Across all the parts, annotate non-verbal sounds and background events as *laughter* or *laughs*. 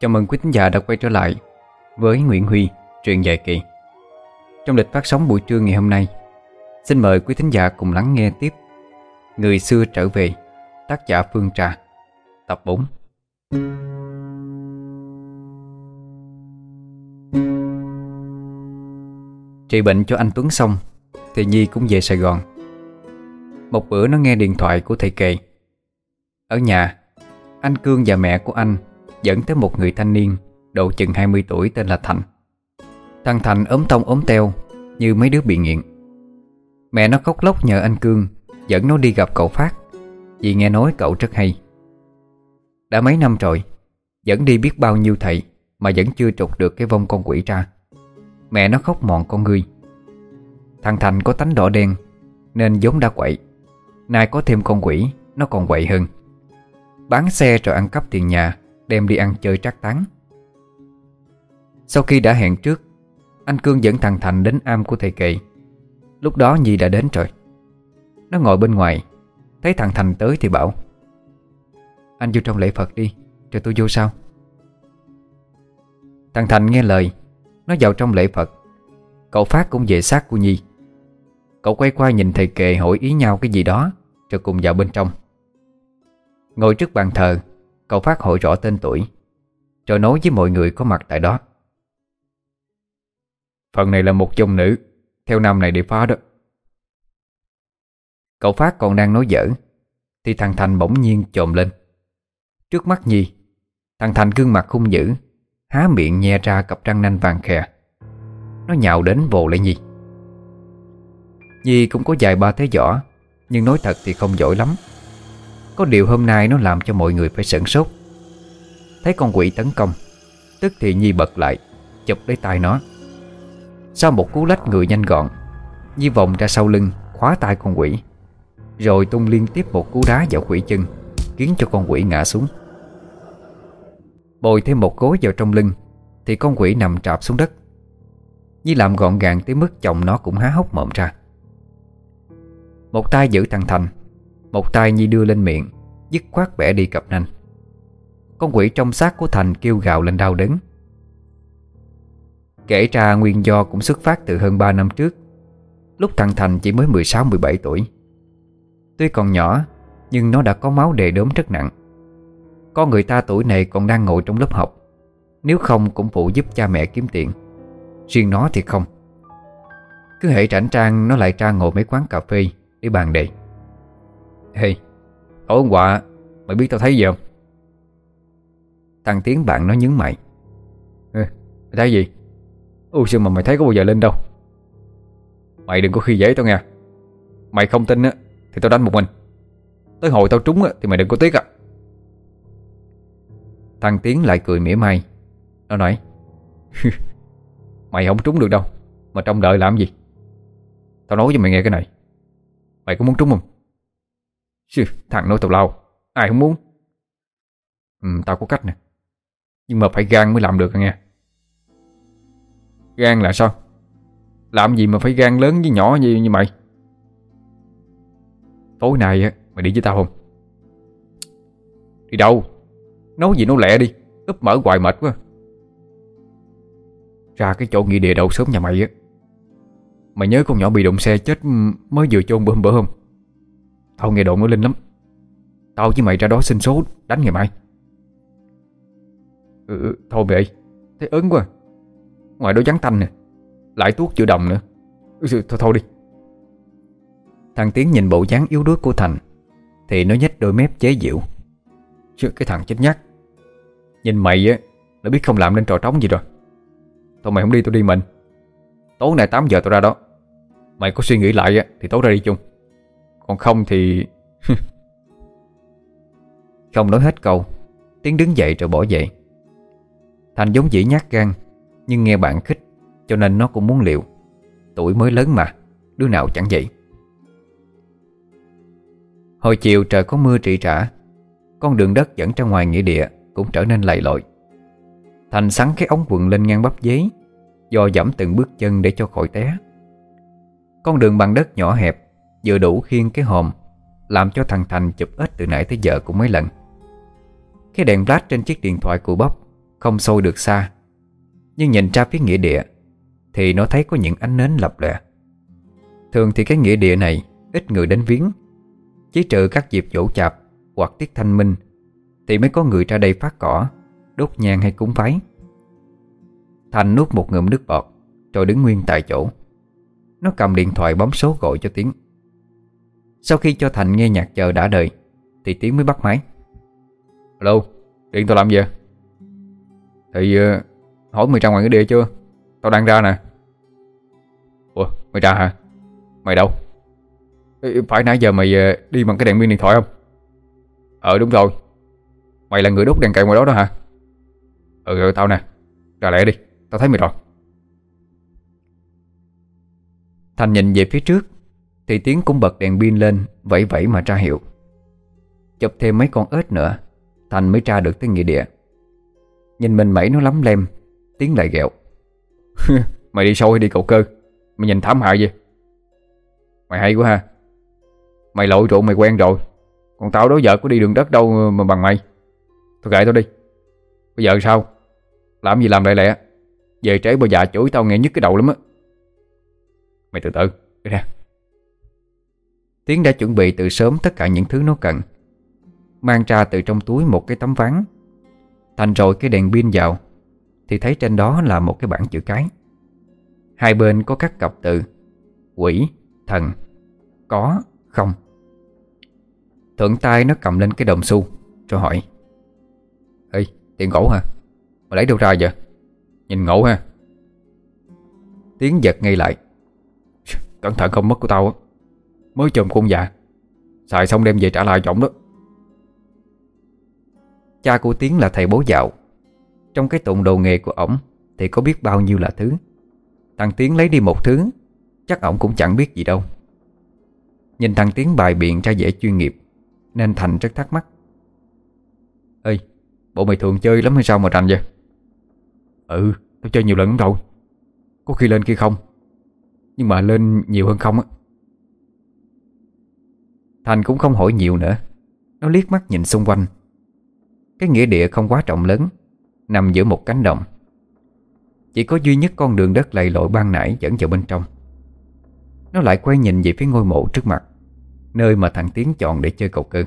Chào mừng quý thính giả đã quay trở lại với Nguyễn Huy, truyện dài kỳ. Trong lịch phát sóng buổi trưa ngày hôm nay, xin mời quý thính giả cùng lắng nghe tiếp Người xưa trở về, tác giả Phương Trà, tập 4. Trị bệnh cho anh Tuấn xong thì Nhi cũng về Sài Gòn. Một bữa nó nghe điện thoại của thầy kề. Ở nhà, anh Cương và mẹ của anh dẫn tới một người thanh niên độ chừng 20 tuổi tên là Thành. Thằng Thành ốm tông ốm teo như mấy đứa bị nghiện. Mẹ nó khóc lóc nhờ anh Cương dẫn nó đi gặp cậu Phát vì nghe nói cậu rất hay. Đã mấy năm rồi, dẫn đi biết bao nhiêu thầy mà vẫn chưa trục được cái vong con quỷ ra. Mẹ nó khóc mòn con người Thằng Thành có tánh đỏ đen nên giống đã quậy. Nay có thêm con quỷ, nó còn quậy hơn. Bán xe rồi ăn cắp tiền nhà Đem đi ăn chơi trác tán Sau khi đã hẹn trước, Anh Cương dẫn thằng Thành đến am của thầy Kỳ. Lúc đó Nhi đã đến rồi. Nó ngồi bên ngoài, Thấy thằng Thành tới thì bảo, Anh vô trong lễ Phật đi, Rồi tôi vô sau. Thằng Thành nghe lời, Nó vào trong lễ Phật. Cậu Phát cũng về sát của Nhi. Cậu quay qua nhìn thầy kệ hỏi ý nhau cái gì đó, Rồi cùng vào bên trong. Ngồi trước bàn thờ Cậu phát hội rõ tên tuổi, Rồi nói với mọi người có mặt tại đó. Phần này là một chồng nữ, Theo năm này để phá đó. Cậu Phát còn đang nói dở, Thì thằng Thành bỗng nhiên trồm lên. Trước mắt Nhi, Thằng Thành gương mặt hung dữ, Há miệng nhe ra cặp răng nanh vàng khè. Nó nhào đến vồ lại Nhi. Nhi cũng có dài ba thế võ, Nhưng nói thật thì không giỏi lắm có điều hôm nay nó làm cho mọi người phải sửng sốt. Thấy con quỷ tấn công, Tức thì Nhi bật lại, Chụp lấy tay nó. Sau một cú lách người nhanh gọn, Nhi vòng ra sau lưng, Khóa tay con quỷ, Rồi tung liên tiếp một cú đá vào quỷ chân, Khiến cho con quỷ ngã xuống. Bồi thêm một gối vào trong lưng, Thì con quỷ nằm trạp xuống đất. Nhi làm gọn gàng tới mức chồng nó cũng há hốc mộm ra. Một tay giữ thằng Thành một tay Nhi đưa lên miệng, Dứt khoát bẻ đi cặp nanh. Con quỷ trong xác của Thành kêu gào lên đau đớn. Kể ra nguyên do cũng xuất phát từ hơn 3 năm trước. Lúc thằng Thành chỉ mới 16-17 tuổi. Tuy còn nhỏ, Nhưng nó đã có máu đề đốm rất nặng. Con người ta tuổi này còn đang ngồi trong lớp học. Nếu không cũng phụ giúp cha mẹ kiếm tiền. Riêng nó thì không. Cứ hệ rảnh trang, Nó lại ra ngồi mấy quán cà phê Để bàn đề. Hey, tối hôm qua Mày biết tao thấy gì không? Thằng Tiến bạn nó nhấn mày. Ê, Mày thấy gì? Ôi sao mà mày thấy có bao giờ lên đâu? Mày đừng có khi dễ tao nha Mày không tin á Thì tao đánh một mình. Tới hồi tao trúng á Thì mày đừng có tiếc à Thằng Tiến lại cười mỉa mai. Nó nói Mày không trúng được đâu Mà trong đợi làm gì? Tao nói cho mày nghe cái này. Mày có muốn trúng không? Chứ, thằng nói tào lao Ai không muốn? Ừ, tao có cách nè. Nhưng mà phải gan mới làm được à nghe. Gan là sao? Làm gì mà phải gan lớn với nhỏ như, như mày? Tối nay á Mày đi với tao không? Đi đâu? Nói gì nó lẹ đi úp mở hoài mệt quá. Ra cái chỗ nghỉ địa đầu sớm nhà mày á. Mày nhớ con nhỏ bị đụng xe chết ừ, Mới vừa chôn bữa hôm bữa không? Tao nghe đồn nó linh lắm. Tao với mày ra đó xin số đánh ngày mai. Ừ, ừ thôi mày Thấy ớn quá. Ngoài đó vắng tanh nè. Lại tuốt chữa đồng nữa. Ừ, ừ, Thôi thôi đi. Thằng Tiến nhìn bộ dáng yếu đuối của Thành Thì nó nhếch đôi mép chế giễu. Chứ cái thằng chết nhắc Nhìn mày á Nó biết không làm nên trò trống gì rồi. Thôi mày không đi tôi đi mình. Tối nay 8 giờ tao ra đó. Mày có suy nghĩ lại á Thì tối ra đi chung còn không thì... *laughs* không nói hết câu. Tiến đứng dậy rồi bỏ dậy Thành giống dĩ nhát gan, Nhưng nghe bạn khích, Cho nên nó cũng muốn liệu. Tuổi mới lớn mà, Đứa nào chẳng vậy? Hồi chiều trời có mưa trị trả Con đường đất dẫn ra ngoài nghĩa địa Cũng trở nên lầy lội. Thành sắn cái ống quần lên ngang bắp giấy Do dẫm từng bước chân để cho khỏi té. Con đường bằng đất nhỏ hẹp Vừa đủ khiên cái hòm, Làm cho thằng Thành chụp ít từ nãy tới giờ cũng mấy lần. Cái đèn flash trên chiếc điện thoại của bắp Không sôi được xa, Nhưng nhìn ra phía nghĩa địa Thì nó thấy có những ánh nến lập lè Thường thì cái nghĩa địa này Ít người đến viếng, Chỉ trừ các dịp dỗ chạp Hoặc tiết thanh minh Thì mới có người ra đây phát cỏ, Đốt nhang hay cúng vái. Thành nuốt một ngụm nước bọt Rồi đứng nguyên tại chỗ. Nó cầm điện thoại bấm số gọi cho Tiến sau khi cho Thành nghe nhạc chờ đã đời Thì Tiến mới bắt máy. Alo, điện tao làm gì? Thì uh, hỏi mày ra ngoài cái địa chưa? Tao đang ra nè. Ủa, mày ra hả? Mày đâu? Phải nãy giờ mày uh, đi bằng cái đèn pin điện thoại không? Ờ đúng rồi. Mày là người đốt đèn cậy ngoài đó đó hả? Ừ, ừ tao nè. Ra lẹ đi, tao thấy mày rồi. Thành nhìn về phía trước. Thì Tiến cũng bật đèn pin lên, Vẫy vẫy mà ra hiệu. Chụp thêm mấy con ếch nữa, Thành mới tra được tới nghĩa địa. Nhìn mình mẩy nó lắm lem Tiến lại ghẹo. *laughs* Mày đi sâu hay đi cầu cơ? Mày nhìn thảm hại gì Mày hay quá ha. Mày lội rượu mày quen rồi. Còn tao đó giờ có đi đường đất đâu mà bằng mày. Thôi kệ tao đi. Bây giờ sao? Làm gì làm lại lẹ? Về trễ bà già chửi tao nghe nhức cái đầu lắm á. Mày từ từ. Đi ra Tiến đã chuẩn bị từ sớm tất cả những thứ nó cần. Mang ra từ trong túi một cái tấm ván. Thành rồi cái đèn pin vào. Thì thấy trên đó là một cái bảng chữ cái. Hai bên có các cặp từ. Quỷ, thần, có, không. Thuận tay nó cầm lên cái đồng xu Rồi hỏi. Ê, tiền gỗ hả? Mà lấy đâu ra vậy? Nhìn ngộ ha. Tiến giật ngay lại. Cẩn thận không mất của tao á. Mới chùm khuôn dạ. Xài xong đem về trả lại trọng đó. Cha của Tiến là thầy bố dạo. Trong cái tụng đồ nghề của ổng Thì có biết bao nhiêu là thứ. Thằng Tiến lấy đi một thứ, Chắc ổng cũng chẳng biết gì đâu. Nhìn thằng Tiến bài biện ra dễ chuyên nghiệp, Nên Thành rất thắc mắc. Ê, Bộ mày thường chơi lắm hay sao mà rành vậy? Ừ Tao chơi nhiều lần lắm rồi. Có khi lên kia không? Nhưng mà lên nhiều hơn không á. Thành cũng không hỏi nhiều nữa. Nó liếc mắt nhìn xung quanh. Cái nghĩa địa không quá trọng lớn, Nằm giữa một cánh đồng. Chỉ có duy nhất con đường đất lầy lội ban nãy dẫn vào bên trong. Nó lại quay nhìn về phía ngôi mộ trước mặt, Nơi mà thằng Tiến chọn để chơi cầu cơ.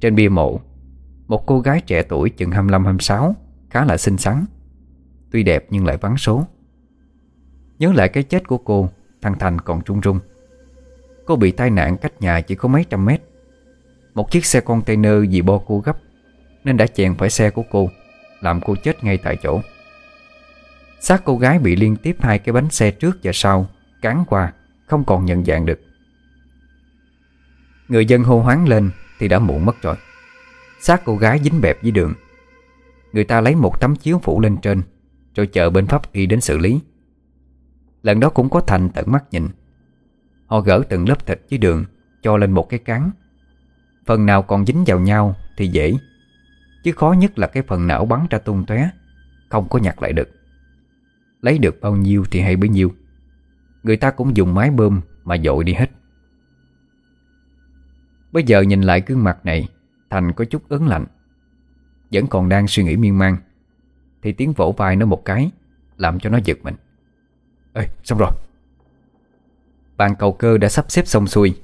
Trên bia mộ, Một cô gái trẻ tuổi chừng 25-26 Khá là xinh xắn, Tuy đẹp nhưng lại vắng số. Nhớ lại cái chết của cô, Thằng Thành còn trung trung. Cô bị tai nạn cách nhà chỉ có mấy trăm mét. Một chiếc xe container vì bo cô gấp, Nên đã chèn phải xe của cô, Làm cô chết ngay tại chỗ. Xác cô gái bị liên tiếp hai cái bánh xe trước và sau, Cán qua, Không còn nhận dạng được. Người dân hô hoáng lên Thì đã muộn mất rồi. Xác cô gái dính bẹp dưới đường. Người ta lấy một tấm chiếu phủ lên trên, Rồi chờ bên pháp y đến xử lý. Lần đó cũng có Thành tận mắt nhìn. Họ gỡ từng lớp thịt dưới đường, Cho lên một cái cán. Phần nào còn dính vào nhau thì dễ, Chứ khó nhất là cái phần não bắn ra tung tóe, Không có nhặt lại được. Lấy được bao nhiêu thì hay bấy nhiêu. Người ta cũng dùng máy bơm Mà dội đi hết. Bây giờ nhìn lại gương mặt này, Thành có chút ớn lạnh. Vẫn còn đang suy nghĩ miên man. Thì tiếng vỗ vai nó một cái, Làm cho nó giật mình. Ê, xong rồi. Bàn cầu cơ đã sắp xếp xong xuôi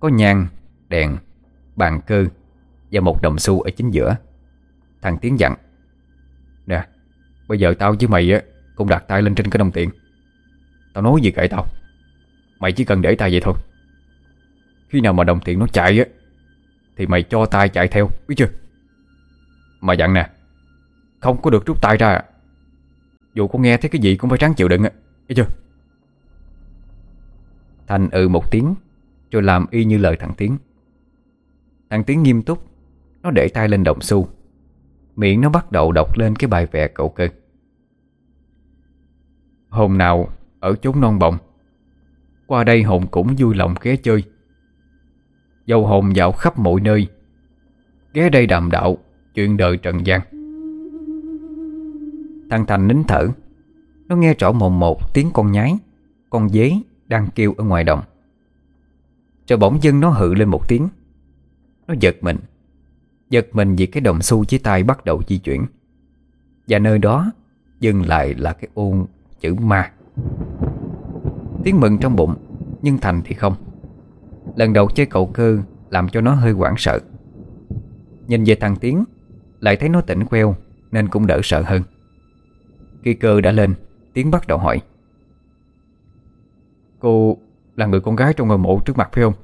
Có nhang, đèn, bàn cơ và một đồng xu ở chính giữa. Thằng Tiến dặn Nè, bây giờ tao với mày á cũng đặt tay lên trên cái đồng tiền. Tao nói gì kệ tao. Mày chỉ cần để tay vậy thôi. Khi nào mà đồng tiền nó chạy á thì mày cho tay chạy theo, biết chưa? Mà dặn nè, không có được rút tay ra. À. Dù có nghe thấy cái gì cũng phải ráng chịu đựng á, biết chưa? Thành ừ một tiếng, Rồi làm y như lời thằng Tiến. Thằng Tiến nghiêm túc, Nó để tay lên đồng xu. Miệng nó bắt đầu đọc lên cái bài vẽ cậu cơ. Hôm nào, ở chốn non bồng Qua đây hồn cũng vui lòng ghé chơi. Dâu hồn dạo khắp mọi nơi, Ghé đây đàm đạo Chuyện đời trần gian Thằng Thành nín thở, Nó nghe rõ mồm một tiếng con nhái, Con dế đang kêu ở ngoài đồng. Rồi bỗng dưng nó hự lên một tiếng. Nó giật mình. Giật mình vì cái đồng xu dưới tay bắt đầu di chuyển. Và nơi đó, Dừng lại là cái ô chữ ma. Tiếng mừng trong bụng, Nhưng Thành thì không. Lần đầu chơi cậu cơ Làm cho nó hơi hoảng sợ. Nhìn về thằng Tiến, Lại thấy nó tỉnh queo, Nên cũng đỡ sợ hơn. Khi cơ đã lên, Tiến bắt đầu hỏi. Cô là người con gái trong ngôi mộ trước mặt, phải không?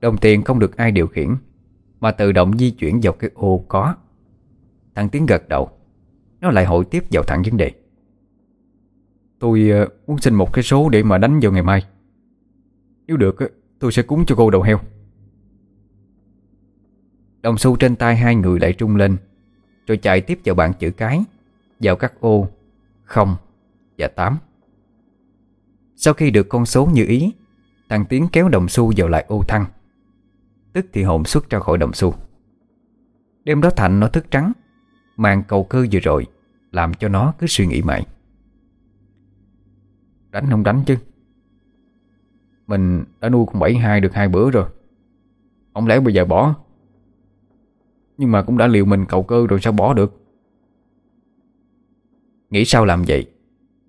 Đồng tiền không được ai điều khiển, Mà tự động di chuyển vào cái ô có. Thằng Tiến gật đầu, Nó lại hội tiếp vào thẳng vấn đề. Tôi ờ, muốn xin một cái số để mà đánh vào ngày mai. Nếu được tôi sẽ cúng cho cô đầu heo. Đồng xu trên tay hai người lại trung lên, Rồi chạy tiếp vào bảng chữ cái, Vào các ô 0 và 8 sau khi được con số như ý, Thằng Tiến kéo đồng xu vào lại ô thăng. Tức thì hồn xuất ra khỏi đồng xu. Đêm đó Thành nó thức trắng, Màn cầu cơ vừa rồi Làm cho nó cứ suy nghĩ mãi. Đánh không đánh chứ? Mình đã nuôi con bảy hai được hai bữa rồi. Không lẽ bây giờ bỏ? Nhưng mà cũng đã liều mình cầu cơ rồi sao bỏ được? Nghĩ sao làm vậy?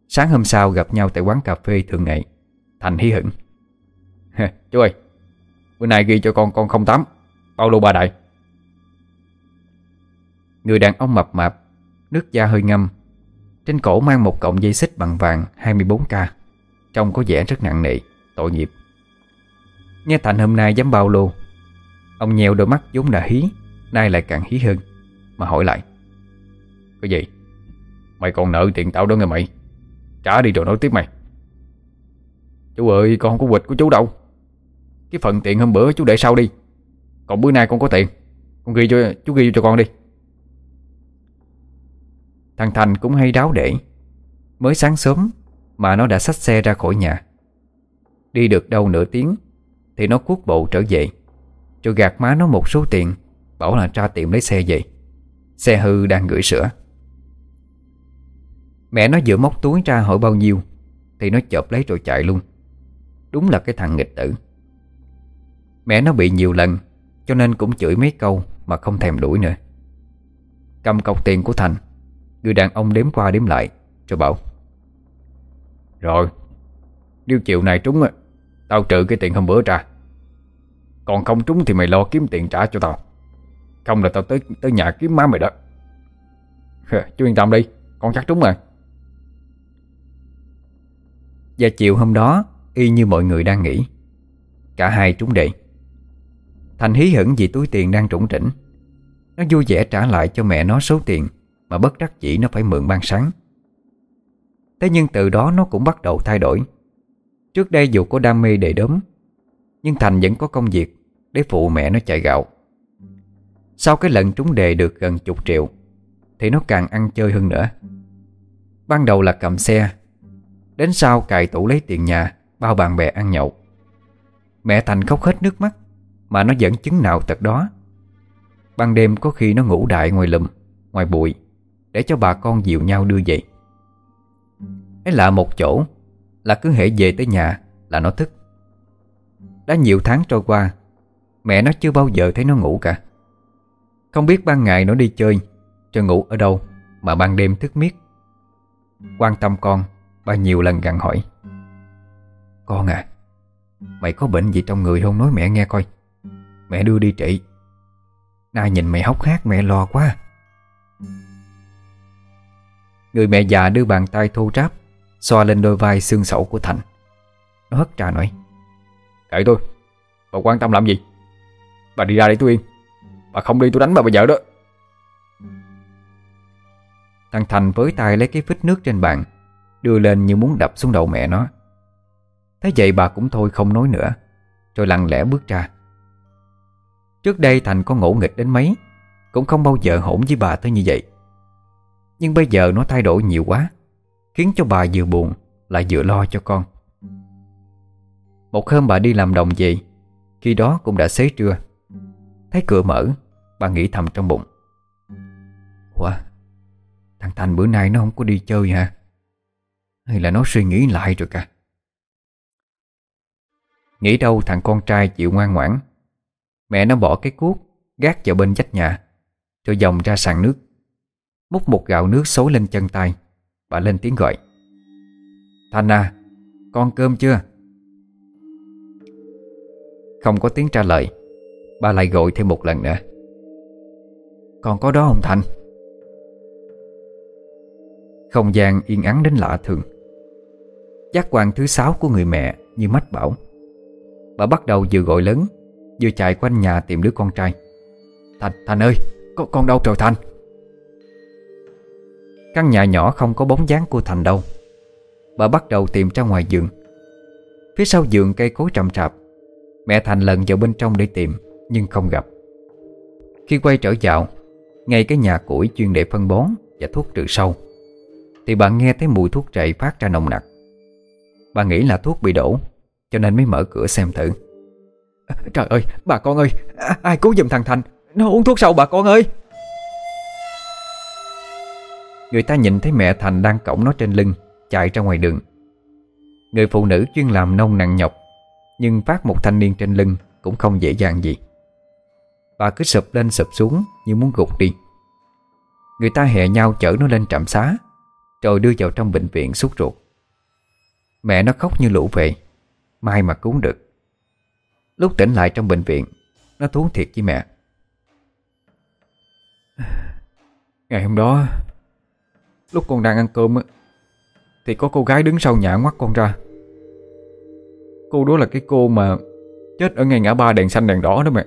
Sáng hôm sau gặp nhau tại quán cà phê thường ngày Thành hí hửng. Chú ơi Bữa nay ghi cho con con không tắm, Bao lô ba đại. Người đàn ông mập mạp Nước da hơi ngâm. Trên cổ mang một cọng dây xích bằng vàng 24k Trông có vẻ rất nặng nề Tội nghiệp. Nghe Thành hôm nay dám bao lô Ông nheo đôi mắt vốn đã hí Nay lại càng hí hơn Mà hỏi lại. Cái gì? Mày còn nợ tiền tao đó nghe mày. Trả đi rồi nói tiếp mày. Chú ơi, con không có quịch của chú đâu. Cái phần tiền hôm bữa chú để sau đi. Còn bữa nay con có tiền. Con ghi cho, chú ghi cho con đi. Thằng Thành cũng hay đáo để. Mới sáng sớm Mà nó đã xách xe ra khỏi nhà. Đi được đâu nửa tiếng Thì nó cuốc bộ trở về. Rồi gạt má nó một số tiền, Bảo là ra tiệm lấy xe về. Xe hư đang gửi sữa. Mẹ nó vừa móc túi ra hỏi bao nhiêu, Thì nó chộp lấy rồi chạy luôn. Đúng là cái thằng nghịch tử. Mẹ nó bị nhiều lần, Cho nên cũng chửi mấy câu Mà không thèm đuổi nữa. Cầm cọc tiền của Thành Người đàn ông đếm qua đếm lại, Rồi bảo, Rồi, Nếu chiều này trúng Tao trừ cái tiền hôm bữa ra. Còn không trúng thì mày lo kiếm tiền trả cho tao. Không là tao tới tới nhà kiếm má mày đó. *laughs* Chú yên tâm đi, Con chắc trúng rồi và chiều hôm đó, Y như mọi người đang nghĩ, Cả hai trúng đệ Thành hí hửng vì túi tiền đang trũng trĩnh Nó vui vẻ trả lại cho mẹ nó số tiền Mà bất đắc chỉ nó phải mượn ban sáng. Thế nhưng từ đó nó cũng bắt đầu thay đổi. Trước đây dù có đam mê đề đốm, Nhưng Thành vẫn có công việc Để phụ mẹ nó chạy gạo. Sau cái lần trúng đề được gần chục triệu, Thì nó càng ăn chơi hơn nữa. Ban đầu là cầm xe Đến sau cài tủ lấy tiền nhà, Bao bạn bè ăn nhậu. Mẹ Thành khóc hết nước mắt, Mà nó vẫn chứng nào tật đó. Ban đêm có khi nó ngủ đại ngoài lùm, Ngoài bụi, Để cho bà con dịu nhau đưa dậy Ấy lạ một chỗ, Là cứ hệ về tới nhà Là nó thức. Đã nhiều tháng trôi qua, Mẹ nó chưa bao giờ thấy nó ngủ cả. Không biết ban ngày nó đi chơi Rồi ngủ ở đâu Mà ban đêm thức miết. Quan tâm con Bà nhiều lần gặn hỏi. Con à Mày có bệnh gì trong người không? Nói mẹ nghe coi. Mẹ đưa đi trị. Nay nhìn mày hốc hác, mẹ lo quá. Người mẹ già đưa bàn tay thô ráp, Xoa lên đôi vai xương sẩu của Thành. Nó hất trà nói. Kệ tôi, Bà quan tâm làm gì? Bà đi ra để tôi yên. Bà không đi tôi đánh bà bây giờ đó. Thằng Thành với tay lấy cái phích nước trên bàn Đưa lên như muốn đập xuống đầu mẹ nó. Thế vậy bà cũng thôi không nói nữa, Rồi lặng lẽ bước ra. Trước đây Thành có ngỗ nghịch đến mấy, Cũng không bao giờ hỗn với bà tới như vậy. Nhưng bây giờ nó thay đổi nhiều quá, Khiến cho bà vừa buồn Lại vừa lo cho con. Một hôm bà đi làm đồng về, Khi đó cũng đã xế trưa. Thấy cửa mở, Bà nghĩ thầm trong bụng. Ủa, Thằng Thành bữa nay nó không có đi chơi hả? Hay là nó suy nghĩ lại rồi cả? Nghĩ đâu thằng con trai chịu ngoan ngoãn. Mẹ nó bỏ cái cuốc, Gác vào bên vách nhà Rồi dòng ra sàn nước. Múc một gạo nước xối lên chân tay, Bà lên tiếng gọi. Thanh à Con cơm chưa? Không có tiếng trả lời, Bà lại gọi thêm một lần nữa. Còn có đó không Thành Không gian yên ắng đến lạ thường. Giác quan thứ sáu của người mẹ như mách bảo. Bà bắt đầu vừa gọi lớn Vừa chạy quanh nhà tìm đứa con trai. Thành, Thành ơi, con, con đâu rồi Thành. Căn nhà nhỏ không có bóng dáng của Thành đâu. Bà bắt đầu tìm ra ngoài giường. Phía sau giường cây cối trầm trạp Mẹ Thành lần vào bên trong để tìm Nhưng không gặp. Khi quay trở vào Ngay cái nhà củi chuyên để phân bón Và thuốc trừ sâu Thì bà nghe thấy mùi thuốc trậy phát ra nồng nặc. Bà nghĩ là thuốc bị đổ Cho nên mới mở cửa xem thử. Trời ơi bà con ơi Ai cứu giùm thằng Thành? Nó uống thuốc sâu bà con ơi? Người ta nhìn thấy mẹ Thành đang cõng nó trên lưng Chạy ra ngoài đường. Người phụ nữ chuyên làm nông nặng nhọc Nhưng phát một thanh niên trên lưng Cũng không dễ dàng gì. Bà cứ sụp lên sụp xuống Như muốn gục đi. Người ta hẹ nhau chở nó lên trạm xá Rồi đưa vào trong bệnh viện suốt ruột Mẹ nó khóc như lũ về Mai mà cứu được. Lúc tỉnh lại trong bệnh viện, Nó thú thiệt với mẹ. Ngày hôm đó, Lúc con đang ăn cơm Thì có cô gái đứng sau nhà ngoắt con ra. Cô đó là cái cô mà Chết ở ngay ngã ba đèn xanh đèn đỏ đó mẹ.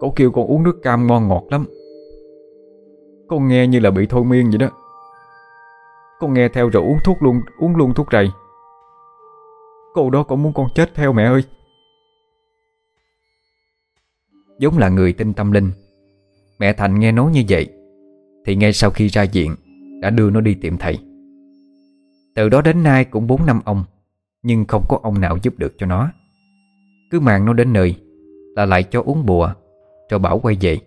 Cô kêu con uống nước cam ngon ngọt lắm. Con nghe như là bị thôi miên vậy đó. Con nghe theo rồi uống thuốc luôn, Uống luôn thuốc rầy. Cô đó cũng muốn con chết theo mẹ ơi? Giống là người tin tâm linh. Mẹ Thành nghe nói như vậy, Thì ngay sau khi ra viện, Đã đưa nó đi tìm thầy. Từ đó đến nay cũng 4 năm ông, Nhưng không có ông nào giúp được cho nó. Cứ mang nó đến nơi, Là lại cho uống bùa, Cho bảo quay về,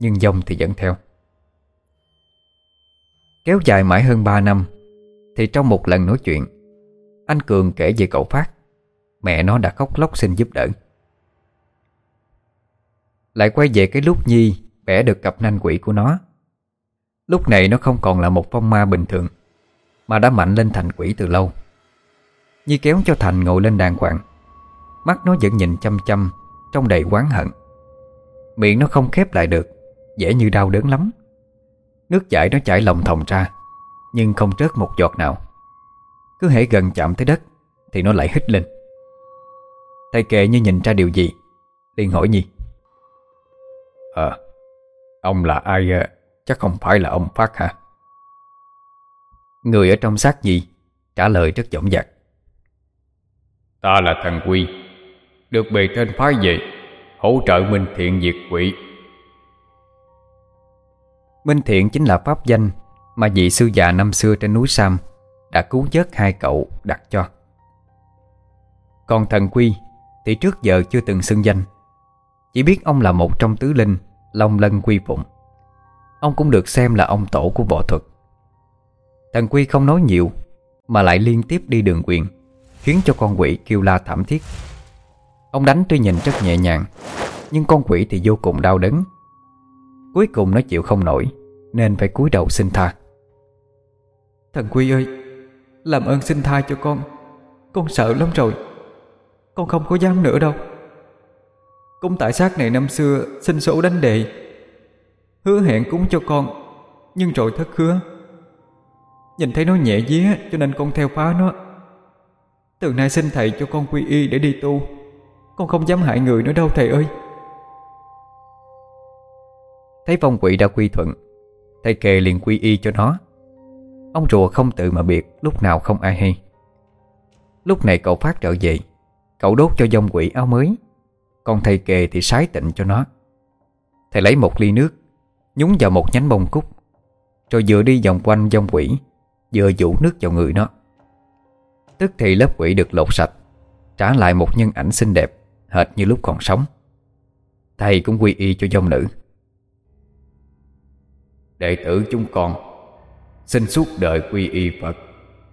Nhưng dông thì vẫn theo. Kéo dài mãi hơn 3 năm, Thì trong một lần nói chuyện, Anh Cường kể về cậu Phát. Mẹ nó đã khóc lóc xin giúp đỡ. Lại quay về cái lúc Nhi Bẻ được cặp nanh quỷ của nó. Lúc này nó không còn là một phong ma bình thường, Mà đã mạnh lên thành quỷ từ lâu. Nhi kéo cho Thành ngồi lên đàng hoàng. Mắt nó vẫn nhìn chăm chăm, Trong đầy quán hận. Miệng nó không khép lại được, Dễ như đau đớn lắm. Nước chảy nó chảy lòng thòng ra Nhưng không trớt một giọt nào. Cứ hễ gần chạm tới đất Thì nó lại hít lên. Thầy kệ như nhìn ra điều gì liền hỏi Nhi. Ờ Ông là ai Chắc không phải là ông Phát hả? Người ở trong xác gì Trả lời rất dõng dạc. Ta là thần Quy Được bề trên phái về Hỗ trợ Minh Thiện diệt quỷ Minh Thiện chính là pháp danh Mà vị sư già năm xưa trên núi Sam Đã cứu vớt hai cậu đặt cho. Còn thần Quy Thì trước giờ chưa từng xưng danh. Chỉ biết ông là một trong tứ linh, Long lân quy phụng. Ông cũng được xem là ông tổ của võ thuật. Thần Quy không nói nhiều, Mà lại liên tiếp đi đường quyền, Khiến cho con quỷ kêu la thảm thiết. Ông đánh tuy nhìn rất nhẹ nhàng, Nhưng con quỷ thì vô cùng đau đớn. Cuối cùng nó chịu không nổi, Nên phải cúi đầu xin tha. Thần Quy ơi, Làm ơn xin tha cho con. Con sợ lắm rồi. Con không có dám nữa đâu. Cũng tại xác này năm xưa, xin số đánh đệ. Hứa hẹn cúng cho con, Nhưng rồi thất hứa. Nhìn thấy nó nhẹ vía cho nên con theo phá nó. Từ nay xin thầy cho con quy y để đi tu. Con không dám hại người nữa đâu, thầy ơi. Thấy phong quỷ đã quy thuận, Thầy kề liền quy y cho nó. Ông rùa không tự mà biệt, Lúc nào không ai hay. Lúc này cậu phát trở về, Cậu đốt cho dông quỷ áo mới. Còn thầy kề thì sái tịnh cho nó. Thầy lấy một ly nước, Nhúng vào một nhánh bông cúc, Rồi vừa đi vòng quanh dông quỷ, Vừa dụ nước vào người nó. Tức thì lớp quỷ được lột sạch, Trả lại một nhân ảnh xinh đẹp, Hệt như lúc còn sống. Thầy cũng quy y cho dông nữ. Đệ tử chúng con, Xin suốt đời quy y Phật,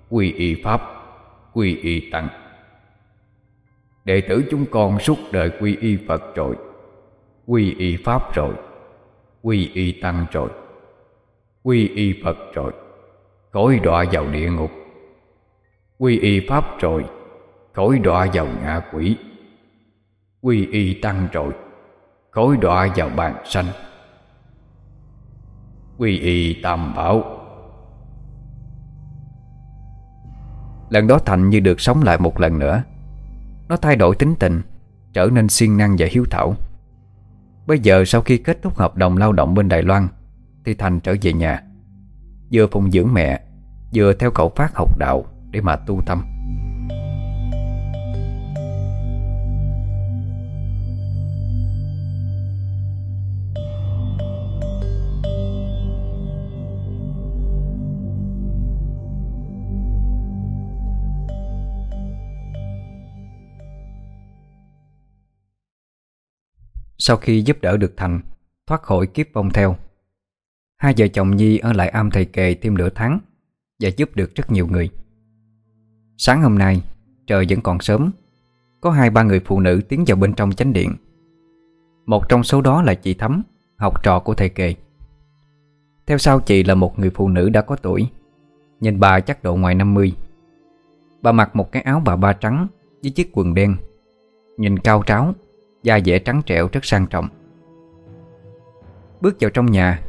Quy y Pháp, Quy y Tăng Đệ tử chúng con suốt đời quy y Phật rồi, Quy y Pháp rồi, Quy y Tăng rồi, Quy y Phật rồi Khỏi đọa vào địa ngục. Quy y Pháp rồi Khỏi đọa vào ngạ quỷ. Quy y Tăng rồi Khỏi đọa vào bàn sanh. Quy y Tam Bảo. Lần đó Thành như được sống lại một lần nữa. Nó thay đổi tính tình, Trở nên siêng năng và hiếu thảo. Bây giờ sau khi kết thúc hợp đồng lao động bên Đài Loan, Thì Thành trở về nhà, Vừa phụng dưỡng mẹ, Vừa theo cậu Phát học đạo Để mà tu tâm. Sau khi giúp đỡ được Thành, Thoát khỏi kiếp vong theo. Hai vợ chồng Nhi ở lại am thầy kề thêm nửa tháng Và giúp được rất nhiều người. Sáng hôm nay, Trời vẫn còn sớm. Có hai ba người phụ nữ tiến vào bên trong chánh điện. Một trong số đó là chị Thắm, Học trò của thầy kề. Theo sau chị là một người phụ nữ đã có tuổi, Nhìn bà chắc độ ngoài 50 Bà mặc một cái áo bà ba trắng Với chiếc quần đen, Nhìn cao tráo Da dẻ trắng trẻo rất sang trọng. Bước vào trong nhà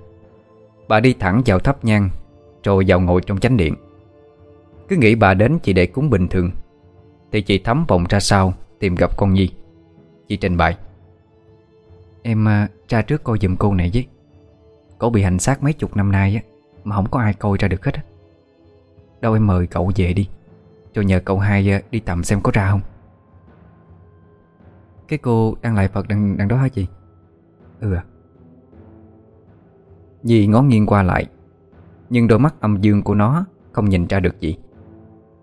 Bà đi thẳng vào thắp nhang Rồi vào ngồi trong chánh điện. Cứ nghĩ bà đến chỉ để cúng bình thường Thì chị thấm vòng ra sau Tìm gặp con Nhi. Chị trình bày Em à, ra trước coi giùm cô này với. Cổ bị hành xác mấy chục năm nay á Mà không có ai coi ra được hết á. Đâu em mời cậu về đi Cho nhờ cậu hai à, đi tầm xem có ra không. Cái cô đang lại Phật đằng, đằng đó hả chị? Ừ à Dì ngó nghiêng qua lại Nhưng đôi mắt âm dương của nó Không nhìn ra được gì.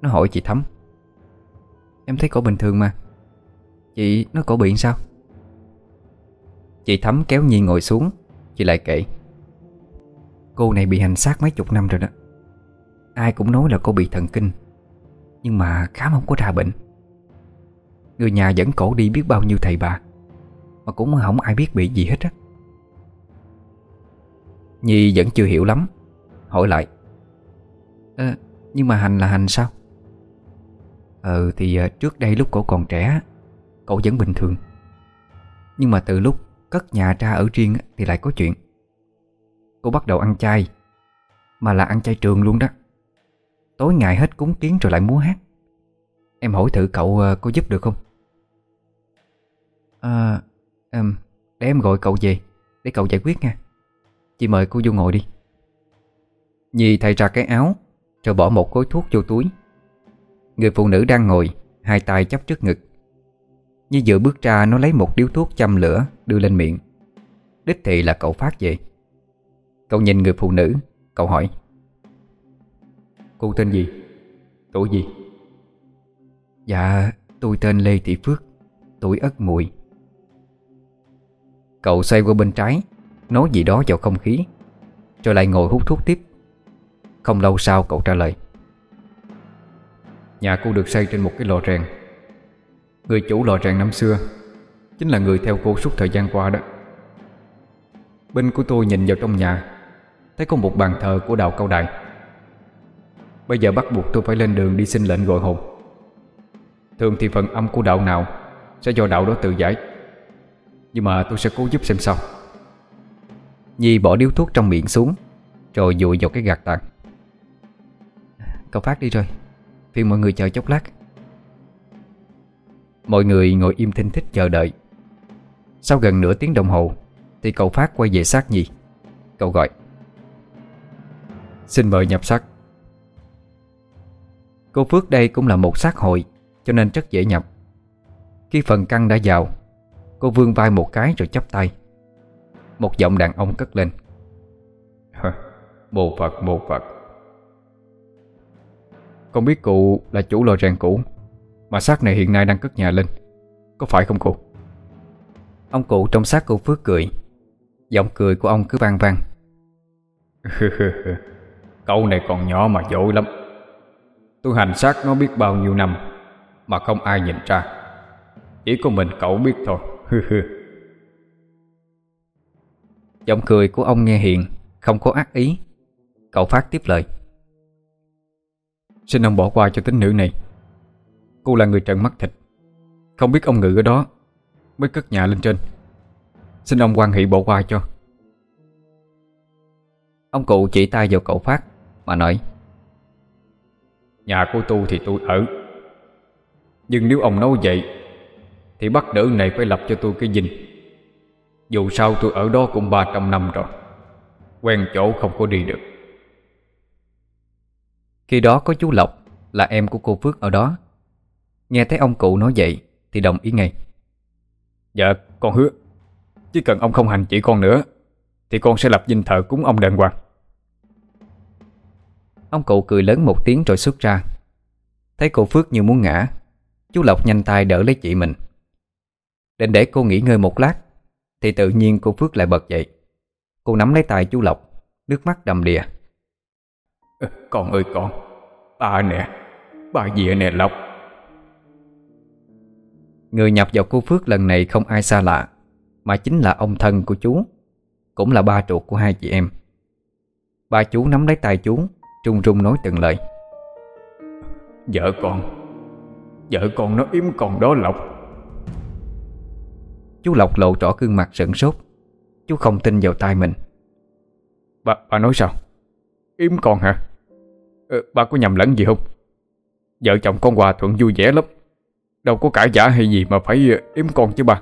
Nó hỏi chị Thắm Em thấy cổ bình thường mà Chị nó cổ bị sao? Chị Thắm kéo Nhi ngồi xuống Chị lại kể Cô này bị hành xác mấy chục năm rồi đó. Ai cũng nói là cô bị thần kinh Nhưng mà khám không có ra bệnh. Người nhà dẫn cổ đi biết bao nhiêu thầy bà Mà cũng không ai biết bị gì hết á. Nhi vẫn chưa hiểu lắm Hỏi lại. À, Nhưng mà Hành là Hành sao? Ừ thì ờ, trước đây lúc cổ còn trẻ Cậu vẫn bình thường. Nhưng mà từ lúc cất nhà ra ở riêng Thì lại có chuyện. Cô bắt đầu ăn chay Mà là ăn chay trường luôn đó. Tối ngày hết cúng kiến rồi lại múa hát. Em hỏi thử cậu ờ, có giúp được không? À um, Để em gọi cậu về Để cậu giải quyết nha. Chị mời cô vô ngồi đi. Nhi thay ra cái áo Rồi bỏ một gói thuốc vô túi. Người phụ nữ đang ngồi Hai tay chắp trước ngực. Nhi vừa bước ra nó lấy một điếu thuốc châm lửa Đưa lên miệng. Đích thị là cậu phát về. Cậu nhìn người phụ nữ Cậu hỏi. Cô tên gì? Tuổi gì? Dạ tôi tên Lê Thị Phước Tuổi Ất Mùi. Cậu xoay qua bên trái, Nói gì đó vào không khí, Rồi lại ngồi hút thuốc tiếp. Không lâu sau cậu trả lời. Nhà cô được xây trên một cái lò rèn. Người chủ lò rèn năm xưa Chính là người theo cô suốt thời gian qua đó. Bên của tôi nhìn vào trong nhà, Thấy có một bàn thờ của đạo cao đại. Bây giờ bắt buộc tôi phải lên đường đi xin lệnh gọi hồn. Thường thì phần âm của đạo nào Sẽ do đạo đó tự giải. Nhưng mà tôi sẽ cố giúp xem sao. Nhi bỏ điếu thuốc trong miệng xuống, Rồi dụi vào cái gạt tàn. Cậu phát đi rồi. Phiền mọi người chờ chốc lát. Mọi người ngồi im thinh thích chờ đợi. Sau gần nửa tiếng đồng hồ, Thì cậu Phát quay về xác Nhi. Cậu gọi, Xin mời nhập xác. Cô Phước đây cũng là một xác hội, Cho nên rất dễ nhập. Khi phần căng đã vào Cô vươn vai một cái rồi chắp tay. Một giọng đàn ông cất lên. Mô Phật, mô Phật. Con biết cụ là chủ lò rèn cũ Mà xác này hiện nay đang cất nhà lên. Có phải không cụ? Ông cụ trong xác cô Phước cười. Giọng cười của ông cứ vang vang. *laughs* Cậu này còn nhỏ mà dội lắm. Tôi hành xác nó biết bao nhiêu năm Mà không ai nhìn ra. Chỉ có mình cậu biết thôi *laughs* Giọng cười của ông nghe hiền, Không có ác ý. Cậu Phát tiếp lời. Xin ông bỏ qua cho tính nữ này. Cô là người trần mắt thịt. Không biết ông ngự ở đó Mới cất nhà lên trên. Xin ông quan hệ bỏ qua cho. Ông cụ chỉ tay vào cậu Phát Mà nói, Nhà của tôi thì tôi ở. Nhưng nếu ông nói vậy thì bắt nữ này phải lập cho tôi cái dinh. Dù sao tôi ở đó cũng 300 năm rồi. Quen chỗ không có đi được. Khi đó có chú Lộc, Là em của cô Phước ở đó. Nghe thấy ông cụ nói vậy Thì đồng ý ngay. Dạ con hứa. Chỉ cần ông không hành chỉ con nữa, Thì con sẽ lập dinh thờ cúng ông đàng hoàng. Ông cụ cười lớn một tiếng rồi xuất ra. Thấy cô Phước như muốn ngã, Chú Lộc nhanh tay đỡ lấy chị mình. Định để cô nghỉ ngơi một lát. Thì tự nhiên cô Phước lại bật dậy. Cô nắm lấy tay chú Lộc Nước mắt đầm đìa. Con ơi con Ba nè Ba dịa nè Lộc. Người nhập vào cô Phước lần này không ai xa lạ Mà chính là ông thân của chú Cũng là ba ruột của hai chị em. Ba chú nắm lấy tay chú Trung trung nói từng lời. Vợ con Vợ con nó yếm con đó Lộc Chú Lộc lộ rõ gương mặt sửng sốt. Chú không tin vào tai mình. Bà, bà nói sao? Yếm con hả? Ừ, Bà có nhầm lẫn gì không? Vợ chồng con hòa thuận vui vẻ lắm. Đâu có cãi giả hay gì mà phải yếm con chứ bà.